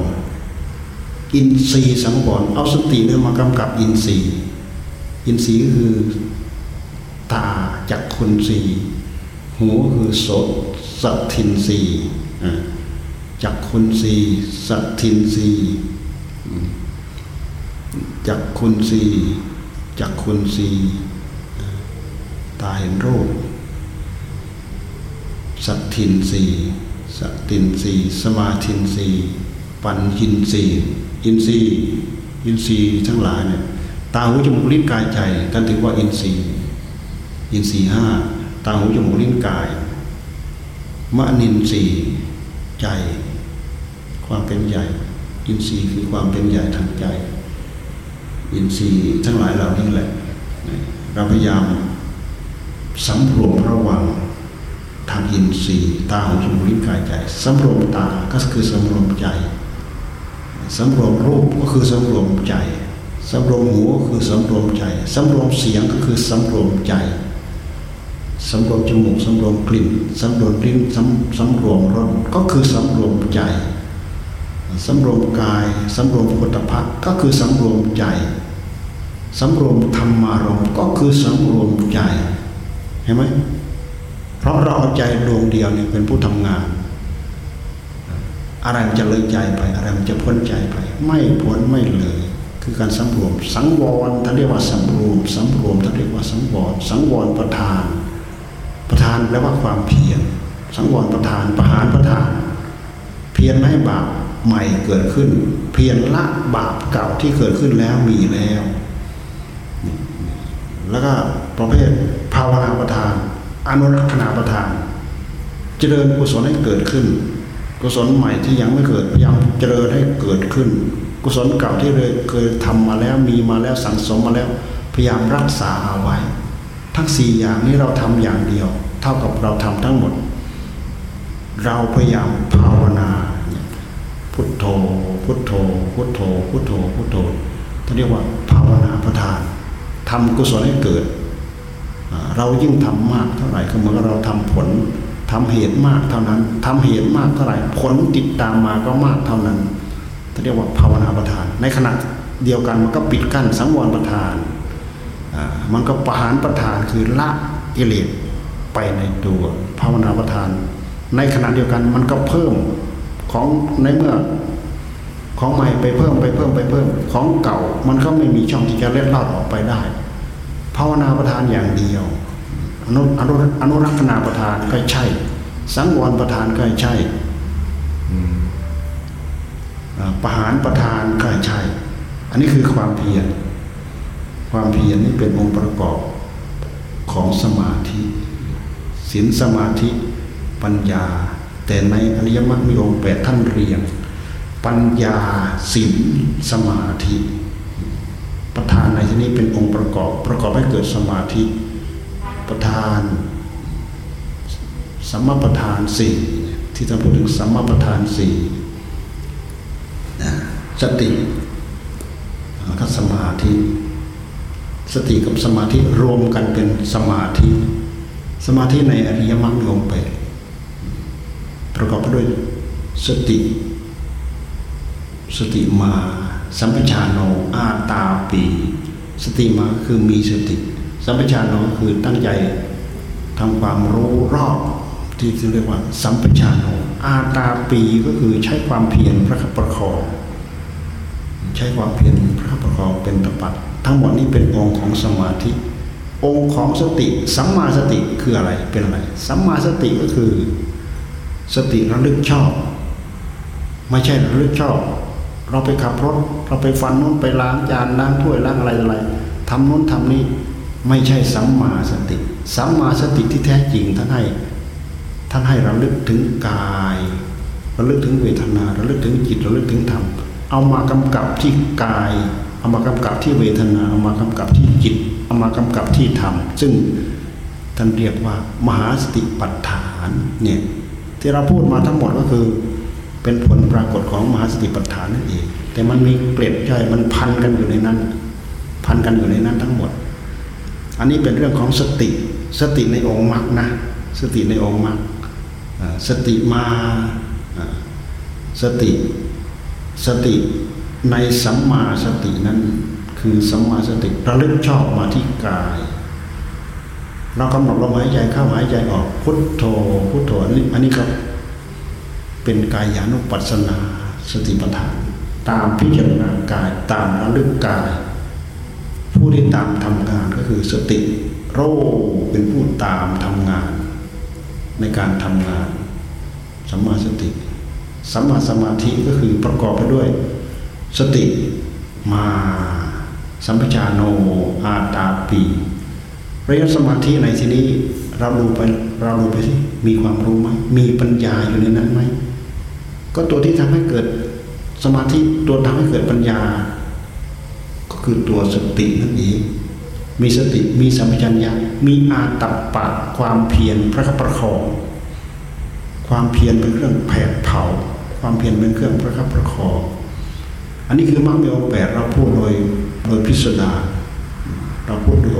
อินทรีย์สังวร เอาสติเนี่ยมากำกับอินทรีย์ อินทรีย์คือตาจักคุณสีหูคือโสสัตทินสีจักคุณสีสัตทินสีจักคุณสีจักคุณสีตาเห็นรูป สัตทินสีสัตตินสีสมาทินสีปัญญินสีอินทรีย์อินทรีย์ทั้งหลายเนี่ยตาหูจมูกลิ้นกายใจท่านถือว่าอินทรีย์อินทรีย์ห้าตาหูจมูกลิ้นกายมะนินทรีย์ใจ ความเป็นใหญ่ อินทรีย์คือความเป็นใหญ่ทางใจ อินทรีย์ทั้งหลายเหล่านี้แหละเราพยายามสำรวมระวัง ทางอินทรีตาหูจมูกลิ้นกายใจสำรวมตาก็คือสำรวมใจสำรวมรูปก็คือสำรวมใจสำรวมหูก็คือสำรวมใจสำรวมเสียงก็คือสำรวมใจสำรวมจมูกสำรวมกลิ่นสำรวมลิ้นสำสำรวมรสก็คือสำรวมใจสำรวมกายสำรวมพุทธพักก็คือสำรวมใจสำรวมธรรมารมก็คือสำรวมใจเห็นไหม เพราะเราเอาใจดวงเดียวเนี่ยเป็นผู้ทำงาน อะไรมันจะเลยใจไป อะไรมันจะพ้นใจไป ไม่พ้นไม่เลย คือการสำรวม สังวรท่านเรียกว่าสำรวมสำรวมท่านเรียกว่าสังวร สังวรประธาน ประธานแปลว่าความเพียร สังวรประธาน ประหารประธาน เพียรไม่บาปใหม่เกิดขึ้น เพียรละบาปเก่าที่เกิดขึ้นแล้วมีแล้ว แล้วก็ประเภทภาวนาประธาน อนุรักษณาประธาน เจริญกุศลให้เกิดขึ้น กุศลใหม่ที่ยังไม่เกิดพยายามเจริญให้เกิดขึ้น กุศลเก่าที่เคยทำมาแล้วมีมาแล้วสั่งสมมาแล้ว พยายามรักษาเอาไว้ ทั้งสี่อย่างนี้เราทำอย่างเดียว เท่ากับเราทำทั้งหมด เราพยายามภาวนาพุทโธพุทโธพุทโธพุทโธพุทโธท่านเรียกว่าภาวนาประทานทำกุศลให้เกิด เรายิ่งทำมากเท่าไหร่ก็เหมือนเราทำผลทำเหตุมากเท่านั้นทำเหตุมากเท่าไหร่ผลติดตามมาก็มากเท่านั้นท่านเรียกว่าภาวนาประทาน ในขณะเดียวกันมันก็ปิดกั้นสังวรประทานมันก็ประหารประทานคือละกิเลสไปในตัวภาวนาประทาน ในขณะเดียวกันมันก็เพิ่มของในเมื่อของใหม่ไปเพิ่มไปเพิ่มไปเพิ่ม ของเก่ามันก็ไม่มีช่องที่จะเล็ดลอดออกไปได้ ภาวนาประทานอย่างเดียวอนุอนุอนุรักษณาประทานก็ใช่ สังวรประทานก็ใช่ประหารประทานก็ใช่ อันนี้คือความเพียรความเพียรนี่เป็นองค์ประกอบของสมาธิศีลสมาธิปัญญา แต่ในอริยมรรคมีองค์แปดท่านเรียง ปัญญาศีลสมาธิ ประธานในที่นี้เป็นองค์ประกอบประกอบให้เกิดสมาธิประธานสัมมาประธานสี่ที่ท่านพูดถึงสัมมาประธานสี่สติแล้วก็สมาธิ สติกับสมาธิรวมกันเป็นสมาธิ สมาธิในอริยมรรคองไป ประกอบไปด้วยสติ สติมา สัมปชานโนอาตาปีสติมาคือมีสติ สัมปชานโนคือตั้งใจทำความรู้รอบที่เรียกว่าสัมปชานโนอาตาปีก็คือใช้ความเพียรพระคับประคองใช้ความเพียรพระคับประคองเป็นตปัดทั้งหมดนี้เป็นองค์ของสมาธิ องค์ของสติ สัมมาสติคืออะไรเป็นอะไร สัมมาสติก็คือ สติระลึกชอบ ไม่ใช่ระลึกชอบ เราไปขับรถ เราไปฟันนู้นไปล้างจานล้างถ้วยล้างอะไรอะไรทำนู้นทำนี้ไม่ใช่สัมมาสติ สัมมาสติที่แท้จริงท่านให้ท่านให้ระลึกถึงกายระลึกถึงเวทนาระลึกถึงจิตระลึกถึงธรรม เอามากำกับที่กาย เอามากำกับที่เวทนา เอามากำกับที่จิต เอามากำกับที่ธรรม ซึ่งท่านเรียกว่ามหาสติปัฏฐานเนี่ยที่เราพูดมาทั้งหมดก็คือ เป็นผลปรากฏของมหาสติปัฏฐานนั่นเอง แต่มันมีเกล็ดย่อยมันพันกันอยู่ในนั้น พันกันอยู่ในนั้นทั้งหมด อันนี้เป็นเรื่องของสติ สติในองค์มรรคนะ สติในองค์มรรคสติมาสติสติในสัมมาสตินั้นคือสัมมาสติระลึกชอบมาที่กาย เรากำหนดลมหายใจเข้าหายใจออกพุทโธพุทโธอันนี้อันนี้ก็ เป็นกายานุปัสสนาสติปัฏฐาน ตามพิจารณากายตามระลึกกาย ผู้ที่ตามทำงานก็คือสติโรเป็นผู้ตามทำงาน ในการทำงานสัมมาสติสัมมาสมาธิก็คือประกอบไปด้วย สติมาสัมปชาโนอาตาปีระยะสมาธิในที่นี้เราดูไปเราดูไปสิมีความรู้ไหมมีปัญญาอยู่ในนั้นไหม ก็ตัวที่ทำให้เกิดสมาธิตัวทำให้เกิดปัญญา ก็คือตัวสตินั่นเองมีสติมีสัมปชัญญะมีอาตัปปะความเพียรพระคับประคอง ความเพียรเป็นเครื่องแผดเผา ความเพียรเป็นเครื่องพระคับประคอง อันนี้คือมรรคมีองค์แปดเราพูดโดยโดยพิสดารเราพูดโดย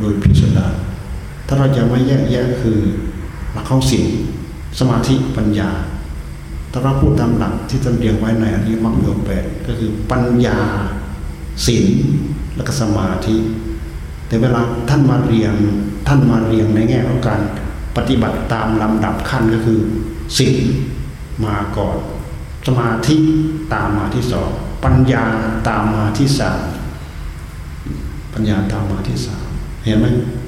โดยพิสดารถ้าเราจะไม่แยกแยะคือหลักข้องสิ่งสมาธิปัญญา ถ้าเราพูดตามหลักที่ท่านเรียงไว้ในอริยมรรคมีองแปดก็คือปัญญาศีลและก็สมาธิ แต่เวลาท่านมาเรียงท่านมาเรียงในแง่ของการปฏิบัติตามลำดับขั้นก็คือศีลมาก่อน สมาธิตามมาที่สองปัญญาตามมาที่สามปัญญาตามมาที่สามเห็นไหม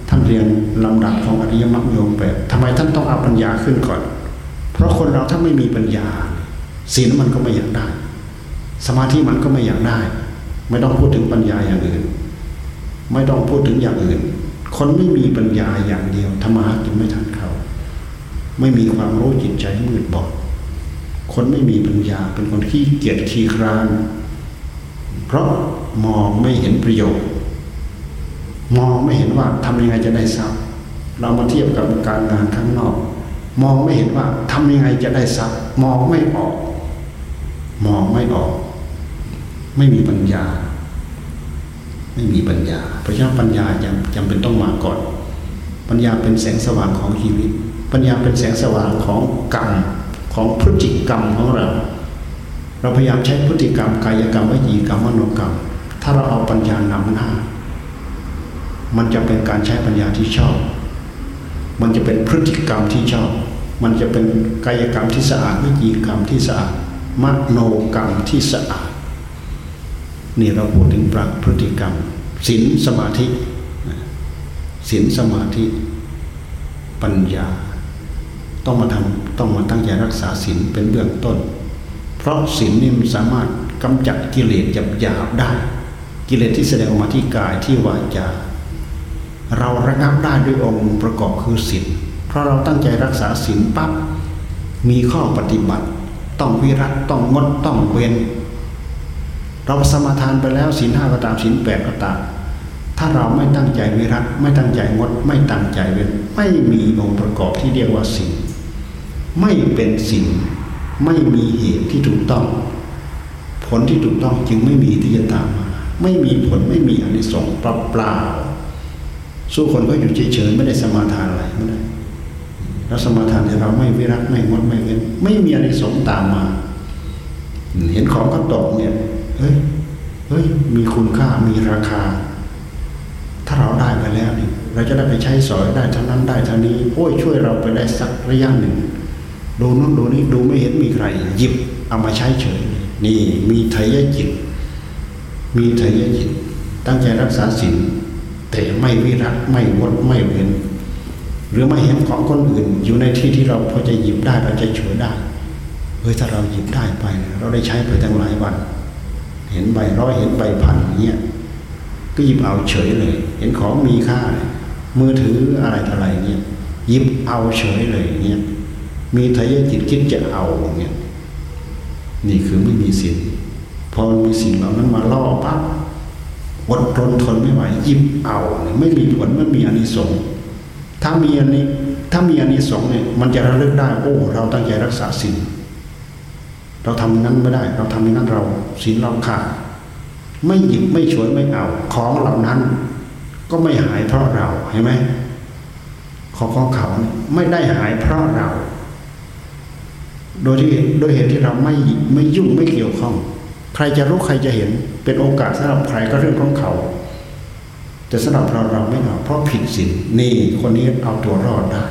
ท่านเรียนลำดับของอริยมรรคโยมแปดทำไมท่านต้องเอาปัญญาขึ้นก่อน ราะคนเราถ้าไม่มีปัญญาศีลมันก็ไม่อยากได้ สมาธิมันก็ไม่อยากได้ ไม่ต้องพูดถึงปัญญาอย่างอื่น ไม่ต้องพูดถึงอย่างอื่น คนไม่มีปัญญาอย่างเดียวธรรมะจึงไม่ทันเขา ไม่มีความรู้จิตใจมืดบอดคนไม่มีปัญญาเป็นคนขี้เกียจขี้คร้านเพราะมองไม่เห็นประโยชน์ มองไม่เห็นว่าทำยังไงจะได้ทรัพย์เรามาเทียบกับการงานข้างนอก มองไม่เห็นว่าทำยังไงจะได้ทรัพย์มองไม่ออก มองไม่ออก ไม่มีปัญญา ไม่มีปัญญา เพราะฉะนั้นปัญญาจำจำเป็นต้องมาก่อน ปัญญาเป็นแสงสว่างของชีวิต ปัญญาเป็นแสงสว่างของกรรมของพฤติกรรมของเรา เราพยายามใช้พฤติกรรมกายกรรมวิจีกรรมมโนกรรม ถ้าเราเอาปัญญานำหน้า มันจะเป็นการใช้ปัญญาที่ชอบ มันจะเป็นพฤติกรรมที่ชอบ มันจะเป็นกายกรรมที่สะอาดวิจีกรรมที่สะอาดมโนกรรมที่สะอาดนี่เราพูดถึงปรักพฤติกรรมศีลสมาธิศีลสมาธิปัญญา ต้องมาทำต้องมาตั้งใจรักษาศีลเป็นเบื้องต้น เพราะศีลนี่มันสามารถกำจัดกิเลสหยาบๆได้ กิเลสที่แสดงออกมาที่กายที่วาจา เราระงับได้ด้วยองค์ประกอบคือศีลเพราะเราตั้งใจรักษาศีลปั๊บมีข้อปฏิบัติ ต้องวิรัตต้องงดต้องเว้นเราสมาทานไปแล้วศีลห้าก็ตามศีลแปดก็ตามถ้าเราไม่ตั้งใจวิรัตไม่ตั้งใจงด ไม่ตั้งใจเว้นไม่มีองค์ประกอบที่เรียกว่าศีลไม่เป็นศีลไม่มีเหตุที่ถูกต้อง ผลที่ถูกต้องจึงไม่มีที่จะตามมาไม่มีผลไม่มีอนิสงส์เปล่า สู้คนก็อยู่เฉยๆไม่ได้สมาทานอะไรไม่ได้เราสมาทานแต่เราไม่วิรัตไม่งดไม่เว้นไม่มีอนิสงส์ตามมา เห็นของก็ตกเนี่ยเฮ้ยเฮ้ยมีคุณค่ามีราคา ถ้าเราได้ไปแล้วนี่เราจะได้ไปใช้สอยได้เท่านั้นได้เท่านี้โอ้ยช่วยเราไปได้สักระยะหนึ่งดูนู้นดูนี้ดูไม่เห็นมีใคร หยิบเอามาใช้เฉย นี่มีไทยจิต มีไทยจิต ตั้งใจรักษาศีล แต่ไม่วิรัตไม่งดไม่เว้นหรือไม่เห็นของคนอื่น อยู่ในที่ที่เราพอจะหยิบได้เราจะฉวยได้เฮ้ยถ้าเราหยิบได้ไป เราได้ใช้ไปตั้งหลายวัน เห็นใบร้อยเห็นใบพันเงี้ยก็หยิบเอาเฉยเลย เห็นของมีค่ามือถืออะไรอะไรเงี้ยหยิบเอาเฉยเลยเงี้ยมีทายจิตคิดจะเอาเงี้ยนี่คือไม่มีศีลพอมีสิ่งเหล่านั้นมาล่อปั๊บ อดทนทนไม่ไหวยิบเอาไม่มีผลไม่มีอานิสงส์ถ้ามีอันนี้ถ้ามีอานิสงส์เนี่ยมันจะระลึกได้ โอ้ เราตั้งใจรักษาศีลเราทำนั้นไม่ได้ เราทำนั้นเราศีลเราขาดไม่หยิบไม่ฉวยไม่เอาของเหล่านั้น ก็ไม่หายเพราะเราเห็นไหมของของเขาไม่ได้หายเพราะเรา โดยที่โดยเหตุที่เราไม่ไม่ยุ่งไม่เกี่ยวข้อง ใครจะรู้ใครจะเห็นเป็นโอกาสสำหรับใครก็เรื่องของเขา แต่สำหรับเราเราไม่เอาเพราะผิดศีลนี่คนนี้เอาตัวรอดได้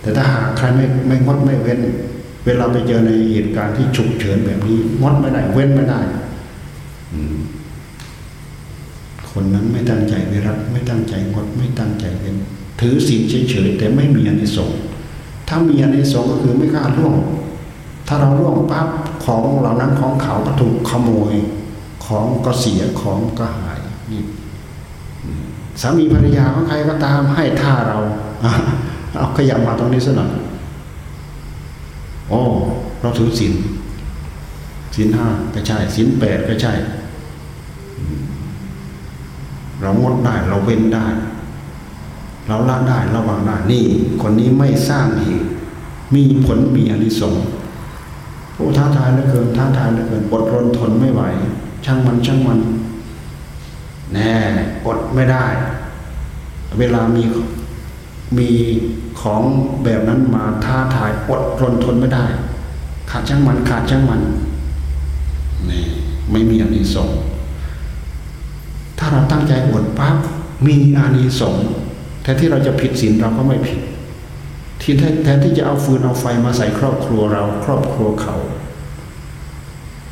แต่ถ้าหากใครไม่ไม่งดไม่เว้น เวลาไปเจอในเหตุการณ์ที่ฉุกเฉินแบบนี้งดไม่ได้เว้นไม่ได้คนนั้นไม่ตั้งใจวิรัตไม่ตั้งใจงดไม่ตั้งใจเว้นถือศีลเฉยๆแต่ไม่มีอนิสงส์ถ้ามีอนิสงส์ก็คือไม่กล้าล่วง ถ้าเราล่วงปั๊บของเหล่านั้นของเขาก็ถูกขโมย ของก็เสียของก็หายนี่สามีภรรยาของใครก็ตามให้ท่าเราเอาขยับมาตรงนี้สักหน่อยโอ้เราถือศีลศีลห้าก็ใช่ศีลแปดก็ใช่ เรางดได้เราเว้นได้ เราละได้ระวังได้นี่ คนนี้ไม่สร้างเหตุมีผลมีอนิสงส์ โอ้ท้าทายเหลือเกินท้าทายเหลือเกินอดรนทนไม่ไหว ช่างมันช่างมัน แน่อดไม่ได้ เวลามีมีของแบบนั้นมาท้าทายอดรนทนไม่ได้ ขาดช่างมันขาดช่างมันนี่ไม่มีอานิสงส์ถ้าเราตั้งใจอดปั๊บมีอานิสงส์แทนที่เราจะผิดศีลเราก็ไม่ผิด ทีแทนที่จะเอาฟืนเอาไฟมาใส่ครอบครัวเรา ครอบครัวเขา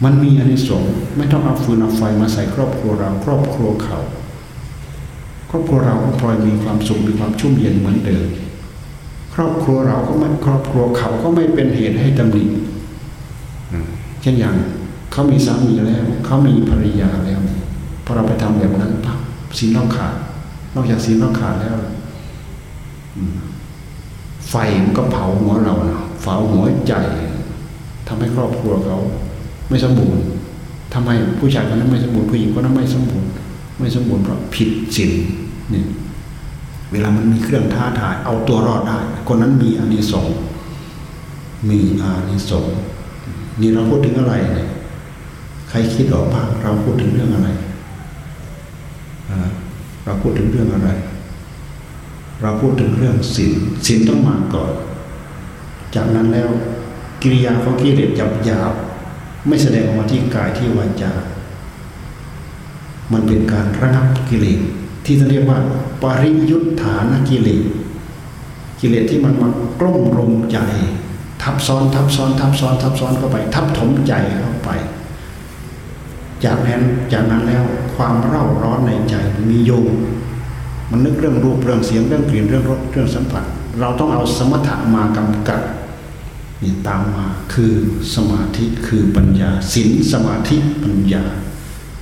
มันมีอานิสงส์ไม่ต้องเอาฟืนเอาไฟมาใส่ครอบครัวเรา ครอบครัวเขา ครอบครัวเราก็พลอยมีความสุขมีความชุ่มเย็นเหมือนเดิมครอบครัวเราก็ไม่ครอบครัวเขาก็ไม่เป็นเหตุให้ตำหนิเช่นอย่างเขามีสามีแล้วเขามีภรรยาแล้วพอเราไปทำแบบนั้นปั๊บศีลเราขาดนอกจากศีลเราขาดแล้ว ไฟมันก็เผาหัวเรานะเผาหัวใจทำให้ครอบครัวเขาไม่สมบูรณ์ทำไมผู้ชายคนนั้นไม่สมบูรณ์ผู้หญิงคนนั้นไม่สมบูรณ์ ไม่สมบูรณ์เพราะผิดศีลเนี่ยเวลามันมีเครื่องท้าทาย เอาตัวรอดได้ คนนั้นมีอานิสงส์มีอานิสงส์นี่เราพูดถึงอะไรเนี่ยใครคิดออกบ้างเราพูดถึงเรื่องอะไรเราพูดถึงเรื่องอะไร เราพูดถึงเรื่องศีลศีลต้องมาก่อน จากนั้นแล้วกิริยาของกิเลสหยาบหยาบไม่แสดงออกมาที่กายที่วาจา มันเป็นการระงับกิเลสที่เรียกว่า ปริยุทธานกิเลสกิเลสที่มันมากล้มรมใจ ทับซ้อนทับซ้อน ทับซ้อน ทับซ้อนเข้าไป ทับถมใจเข้าไป จากนั้นจากนั้นแล้วความเร่าร้อนในใจมีโยง มันนึกเรื่องรูปเรื่องเสียงเรื่องกลิ่นเรื่องรสเรื่องสัมผัส เราต้องเอาสมถะมากำกับนี่ตามมาคือสมาธิคือปัญญาศีลสมาธิปัญญา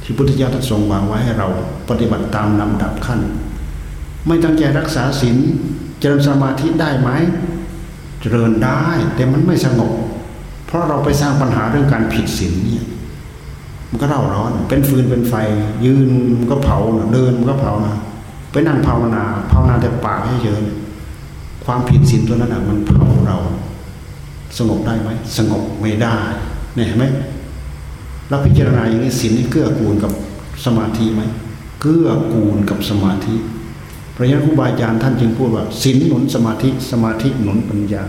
ที่พุทธเจ้าทรงวางไว้ให้เราปฏิบัติตามลำดับขั้น ไม่ตั้งใจรักษาศีลเจริญสมาธิได้ไหมเจริญได้แต่มันไม่สงบ เพราะเราไปสร้างปัญหาเรื่องการผิดศีลเนี่ยมันก็เร่าร้อนเป็นฟืนเป็นไฟ ยืนมันก็เผาเดินมันก็เผานะ ไปนั่งภาวนาภาวนาแต่ปากเฉยๆความผิดศีลตัวนั้นอะมันเผาเรา สงบได้ไหมสงบไม่ได้เนี่ยเห็นไหมเราพิจารณาอย่างนี้ศีลนี่เกื้อกูลกับสมาธิไหมเกื้อกูลกับสมาธิพระยาครูบาอาจารย์ท่านจึงพูดว่าศีลหนุนสมาธิสมาธิหนุนปัญญา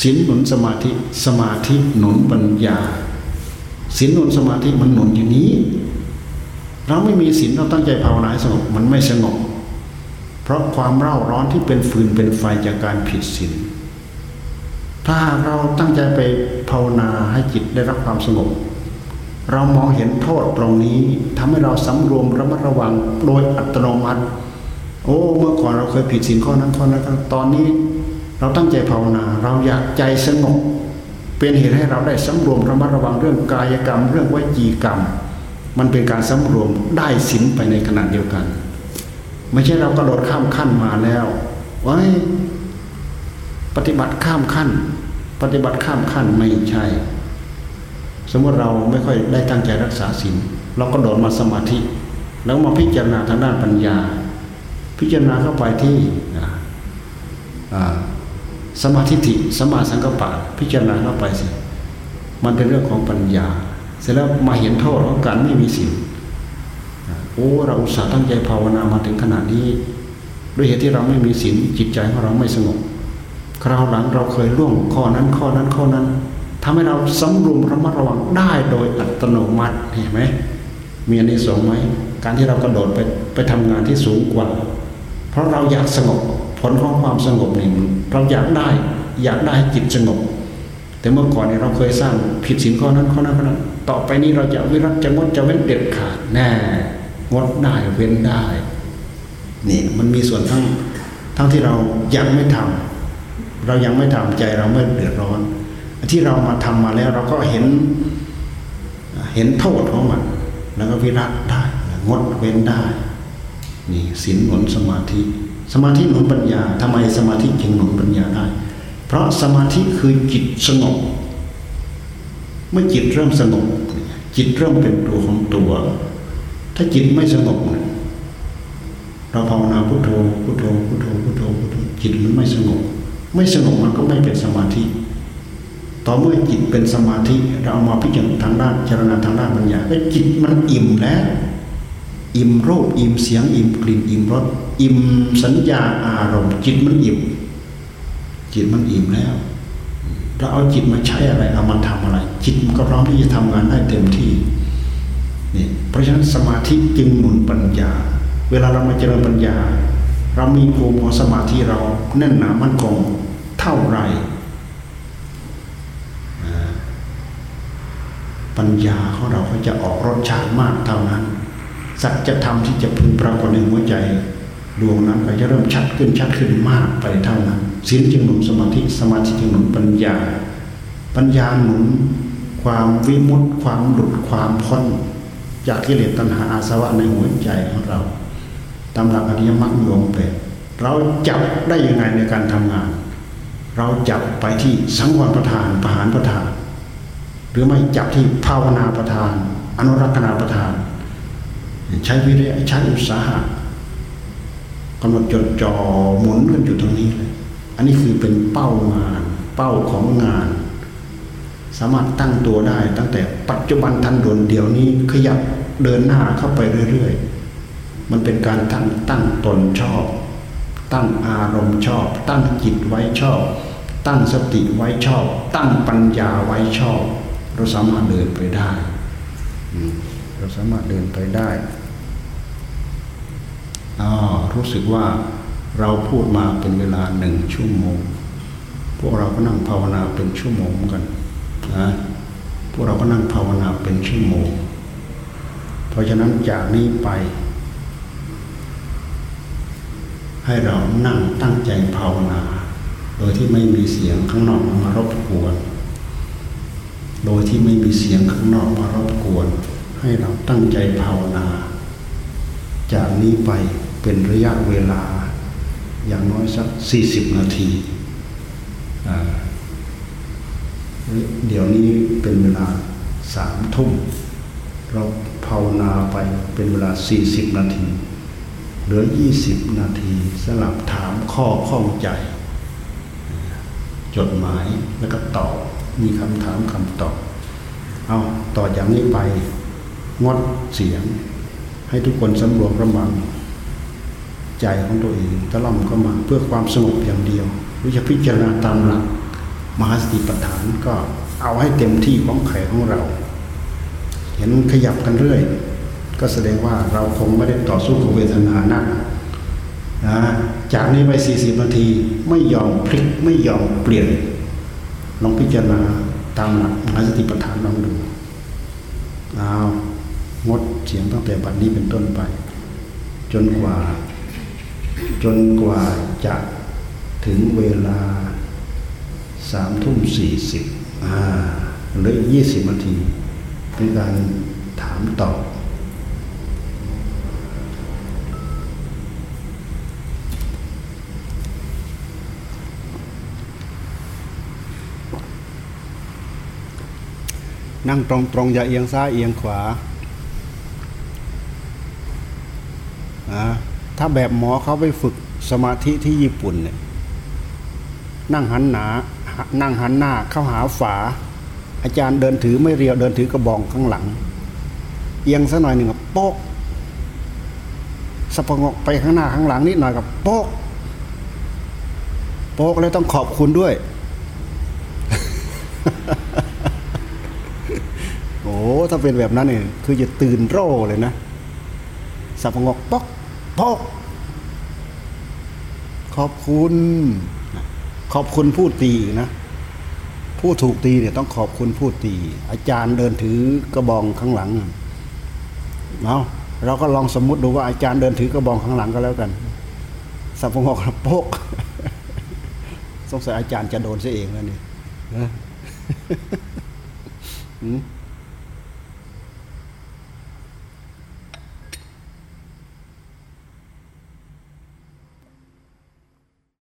ศีลหนุนสมาธิสมาธิหนุนปัญญาศีลหนุนสมาธิมันหนุนอย่างนี้ เราไม่มีศีลเราตั้งใจภาวนาสงบมันไม่สงบ เพราะความเร่าร้อนที่เป็นฟืนเป็นไฟจากการผิดศีลถ้าเราตั้งใจไปภาวนาให้จิตได้รับความสงบ เรามองเห็นโทษตรงนี้ทำให้เราสำรวมระมัดระวังโดยอัตโนมัติ โอ้เมื่อก่อนเราเคยผิดศีลข้อนั้นข้อนั้นตอนนี้ เราตั้งใจภาวนา เราอยากใจสงบเป็นเหตุให้เราได้สำรวมระมัดระวังเรื่องกายกรรม เรื่องวิจีกรรม มันเป็นการสำรวมได้ศีลไปในขณะเดียวกัน ไม่ใช่เรากระโดดข้ามขั้นมาแล้วไว้ปฏิบัติข้ามขั้น ปฏิบัติข้ามขั้นไม่ใช่ สมมติเราไม่ค่อยได้ตั้งใจรักษาศีลเราก็โดดมาสมาธิ แล้วมาพิจารณาทางด้านปัญญา พิจารณาเข้าไปที่สมาธิิสมาสังกปะ พิจารณาเข้าไปสิมันเป็นเรื่องของปัญญา เสร็จแล้วมาเห็นโทษของการไม่มีศีลโอ้เราอุตส่าห์ตั้งใจภาวนามาถึงขนาดนี้ ด้วยเหตุที่เราไม่มีศีลจิตใจของเราไม่สงบคราวหลังเราเคยล่วงข้อนั้นข้อนั้นข้อนั้นทำให้เราสำรวมระมัดระวังได้โดยอัตโนมัติเห็นไหมมีอันนี้สองไหมการที่เรากระโดดไปไปทำงานที่สูงกว่า เพราะเราอยากสงบผลของความสงบนี่เราอยากได้อยากได้จิตสงบ แต่เมื่อก่อนเนี่ยเราเคยสร้างผิดศีลข้อนั้นข้อนั้นข้อนั้น ต่อไปนี้เราจะวิรัตจะงดจะเว้นเด็ดขาดแน่งดได้เว้นได้นี่มันมีส่วนทั้งทั้งที่เรายังไม่ทำเรายังไม่ทำใจเราไม่เดือดร้อน ที่เรามาทำมาแล้วเราก็เห็น เห็นโทษของมัน แล้วก็วิรัตได้งดเว้นได้นี่ศีลหนุนสมาธิ สมาธิหนุนปัญญาทำไมสมาธิจึงหนุนปัญญาได้ เพราะสมาธิคือจิตสงบ เมื่อจิตเริ่มสงบ จิตเริ่มเป็นตัวของตัว ถ้าจิตไม่สงบเราภาวนาพุทโธพุทโธพุทโธพุทโธพุทโธจิตมันไม่สงบ ไม่สงบมันก็ไม่เป็นสมาธิ ต่อเมื่อจิตเป็นสมาธิ เราเอามาพิจารณาทางด้านจารณาทางด้านปัญญาแล้วจิตมันอิ่มแล้ว อิ่มรูปอิ่มเสียง อิ่มกลิ่นอิ่มรสอิ่มสัญญาอารมณ์ จิตมันอิ่ม จิตมันอิ่มแล้ว เราเอาจิตมาใช้อะไรเอามาทำอะไร จิตมันก็พร้อมที่จะทำงานได้เต็มที่นี่เพราะฉะนั้นสมาธิจึงหนุนปัญญา เวลาเรามาเจริญปัญญา เรามีภูมิของสมาธิเราแน่นหนามั่นคงเท่าไหร่ปัญญาของเราก็จะออกรสชาติมากเท่านั้น สัจธรรมที่จะพึงปรากฏในหัวใจ ดวงนั้นก็จะเริ่มชัดขึ้นชัดขึ้นมากไปเท่านั้น ศีลจึงหนุนสมาธิสมาธิจึงหนุนปัญญา ปัญญาหนุนความวิมุตติความหลุดความพ้น จากกิเลสตัณหาอาสวะในหัวใจของเราตามหลักอริยมรรคมีองค์แปเราจับได้ยังไงในการทำงาน เราจับไปที่สังวรประธานประหารประธาน หรือไม่จับที่ภาวนาประธาน อนุรักษณาประธาน ใช้วิริยะใช้อุตสาหะกำหนดจดจ่อหมุนกันอยู่ตรงนี้เลย อันนี้คือเป็นเป้างาน เป้าของงาน สามารถตั้งตัวได้ ตั้งแต่ปัจจุบันทันด่วนเดี๋ยวนี้ขยับเดินหน้าเข้าไปเรื่อยๆ มันเป็นการตั้งตั้งตนชอบ ตั้งอารมณ์ชอบ ตั้งจิตไว้ชอบ ตั้งสติไว้ชอบ ตั้งปัญญาไว้ชอบ เราสามารถเดินไปได้เราสามารถเดินไปได้อ๋อรู้สึกว่า เราพูดมาเป็นเวลาหนึ่งชั่วโมง พวกเราก็นั่งภาวนาเป็นชั่วโมงกันนะพวกเราก็นั่งภาวนาเป็นชั่วโมง เพราะฉะนั้นจากนี้ไป ให้เรานั่งตั้งใจภาวนา โดยที่ไม่มีเสียงข้างนอกมารบกวน โดยที่ไม่มีเสียงข้างนอกมารบกวน ให้เราตั้งใจภาวนา จากนี้ไปเป็นระยะเวลา อย่างน้อยสักสี่สิบนาทีเดี๋ยวนี้เป็นเวลาสามทุ่มเราภาวนาไปเป็นเวลาสี่สิบนาที เหลือยี่สิบนาทีสลับถามข้อข้องใจ จดหมายแล้วก็ตอบมีคำถามคำตอบ เอาต่อจากนี้ไปงดเสียง ให้ทุกคนสำรวมระมัง ใจของตัวเองตะล่อมเข้ามาเพื่อความสงบอย่างเดียว หรือจะพิจารณาตามหลักมหาสติปัฏฐานก็เอาให้เต็มที่ของไขของเรา เห็นขยับกันเรื่อย ก็แสดงว่าเราคงไม่ได้ต่อสู้กับเวทนานักนะจากนี้ไป 40 นาทีไม่ยอมพลิกไม่ยอมเปลี่ยนลองพิจารณาตามหลักมหาสติปัฏฐานลองดูเอางดเสียงตั้งแต่บัดนี้เป็นต้นไป จนกว่า จนกว่าจะถึงเวลาสามทุ่มสี่สิบอ่าเหลือยี่สิบนาที เป็นการถามตอบนั่งตรงตรงอย่าเอียงซ้ายเอียงขวาอ่า ถ้าแบบหมอเขาไปฝึกสมาธิที่ญี่ปุ่นเนี่ยนั่งหันหนา นั่งหันหน้าเข้าหาฝา อาจารย์เดินถือไม่เรียวเดินถือกระบองข้างหลัง เอียงสักหน่อยหนึ่งกับโป๊กสะพงกไปข้างหน้าข้างหลังนิดหน่อยกับโป๊กโป๊กแล้วต้องขอบคุณด้วย โอ้ถ้าเป็นแบบนั้นเนี่ยคือจะตื่นโร่เลยนะสับประงกป๊อก ป๊อกขอบคุณ ขอบคุณผู้ตีนะ ผู้ถูกตีเนี่ยต้องขอบคุณผู้ตี อาจารย์เดินถือกระบองข้างหลังเอาเราก็ลองสมมุติดูว่าอาจารย์เดินถือกระบองข้างหลังก็แล้วกัน สับปะงอกโปกสงสัยอาจารย์จะโดนซะเองแล้วนี่นะหืม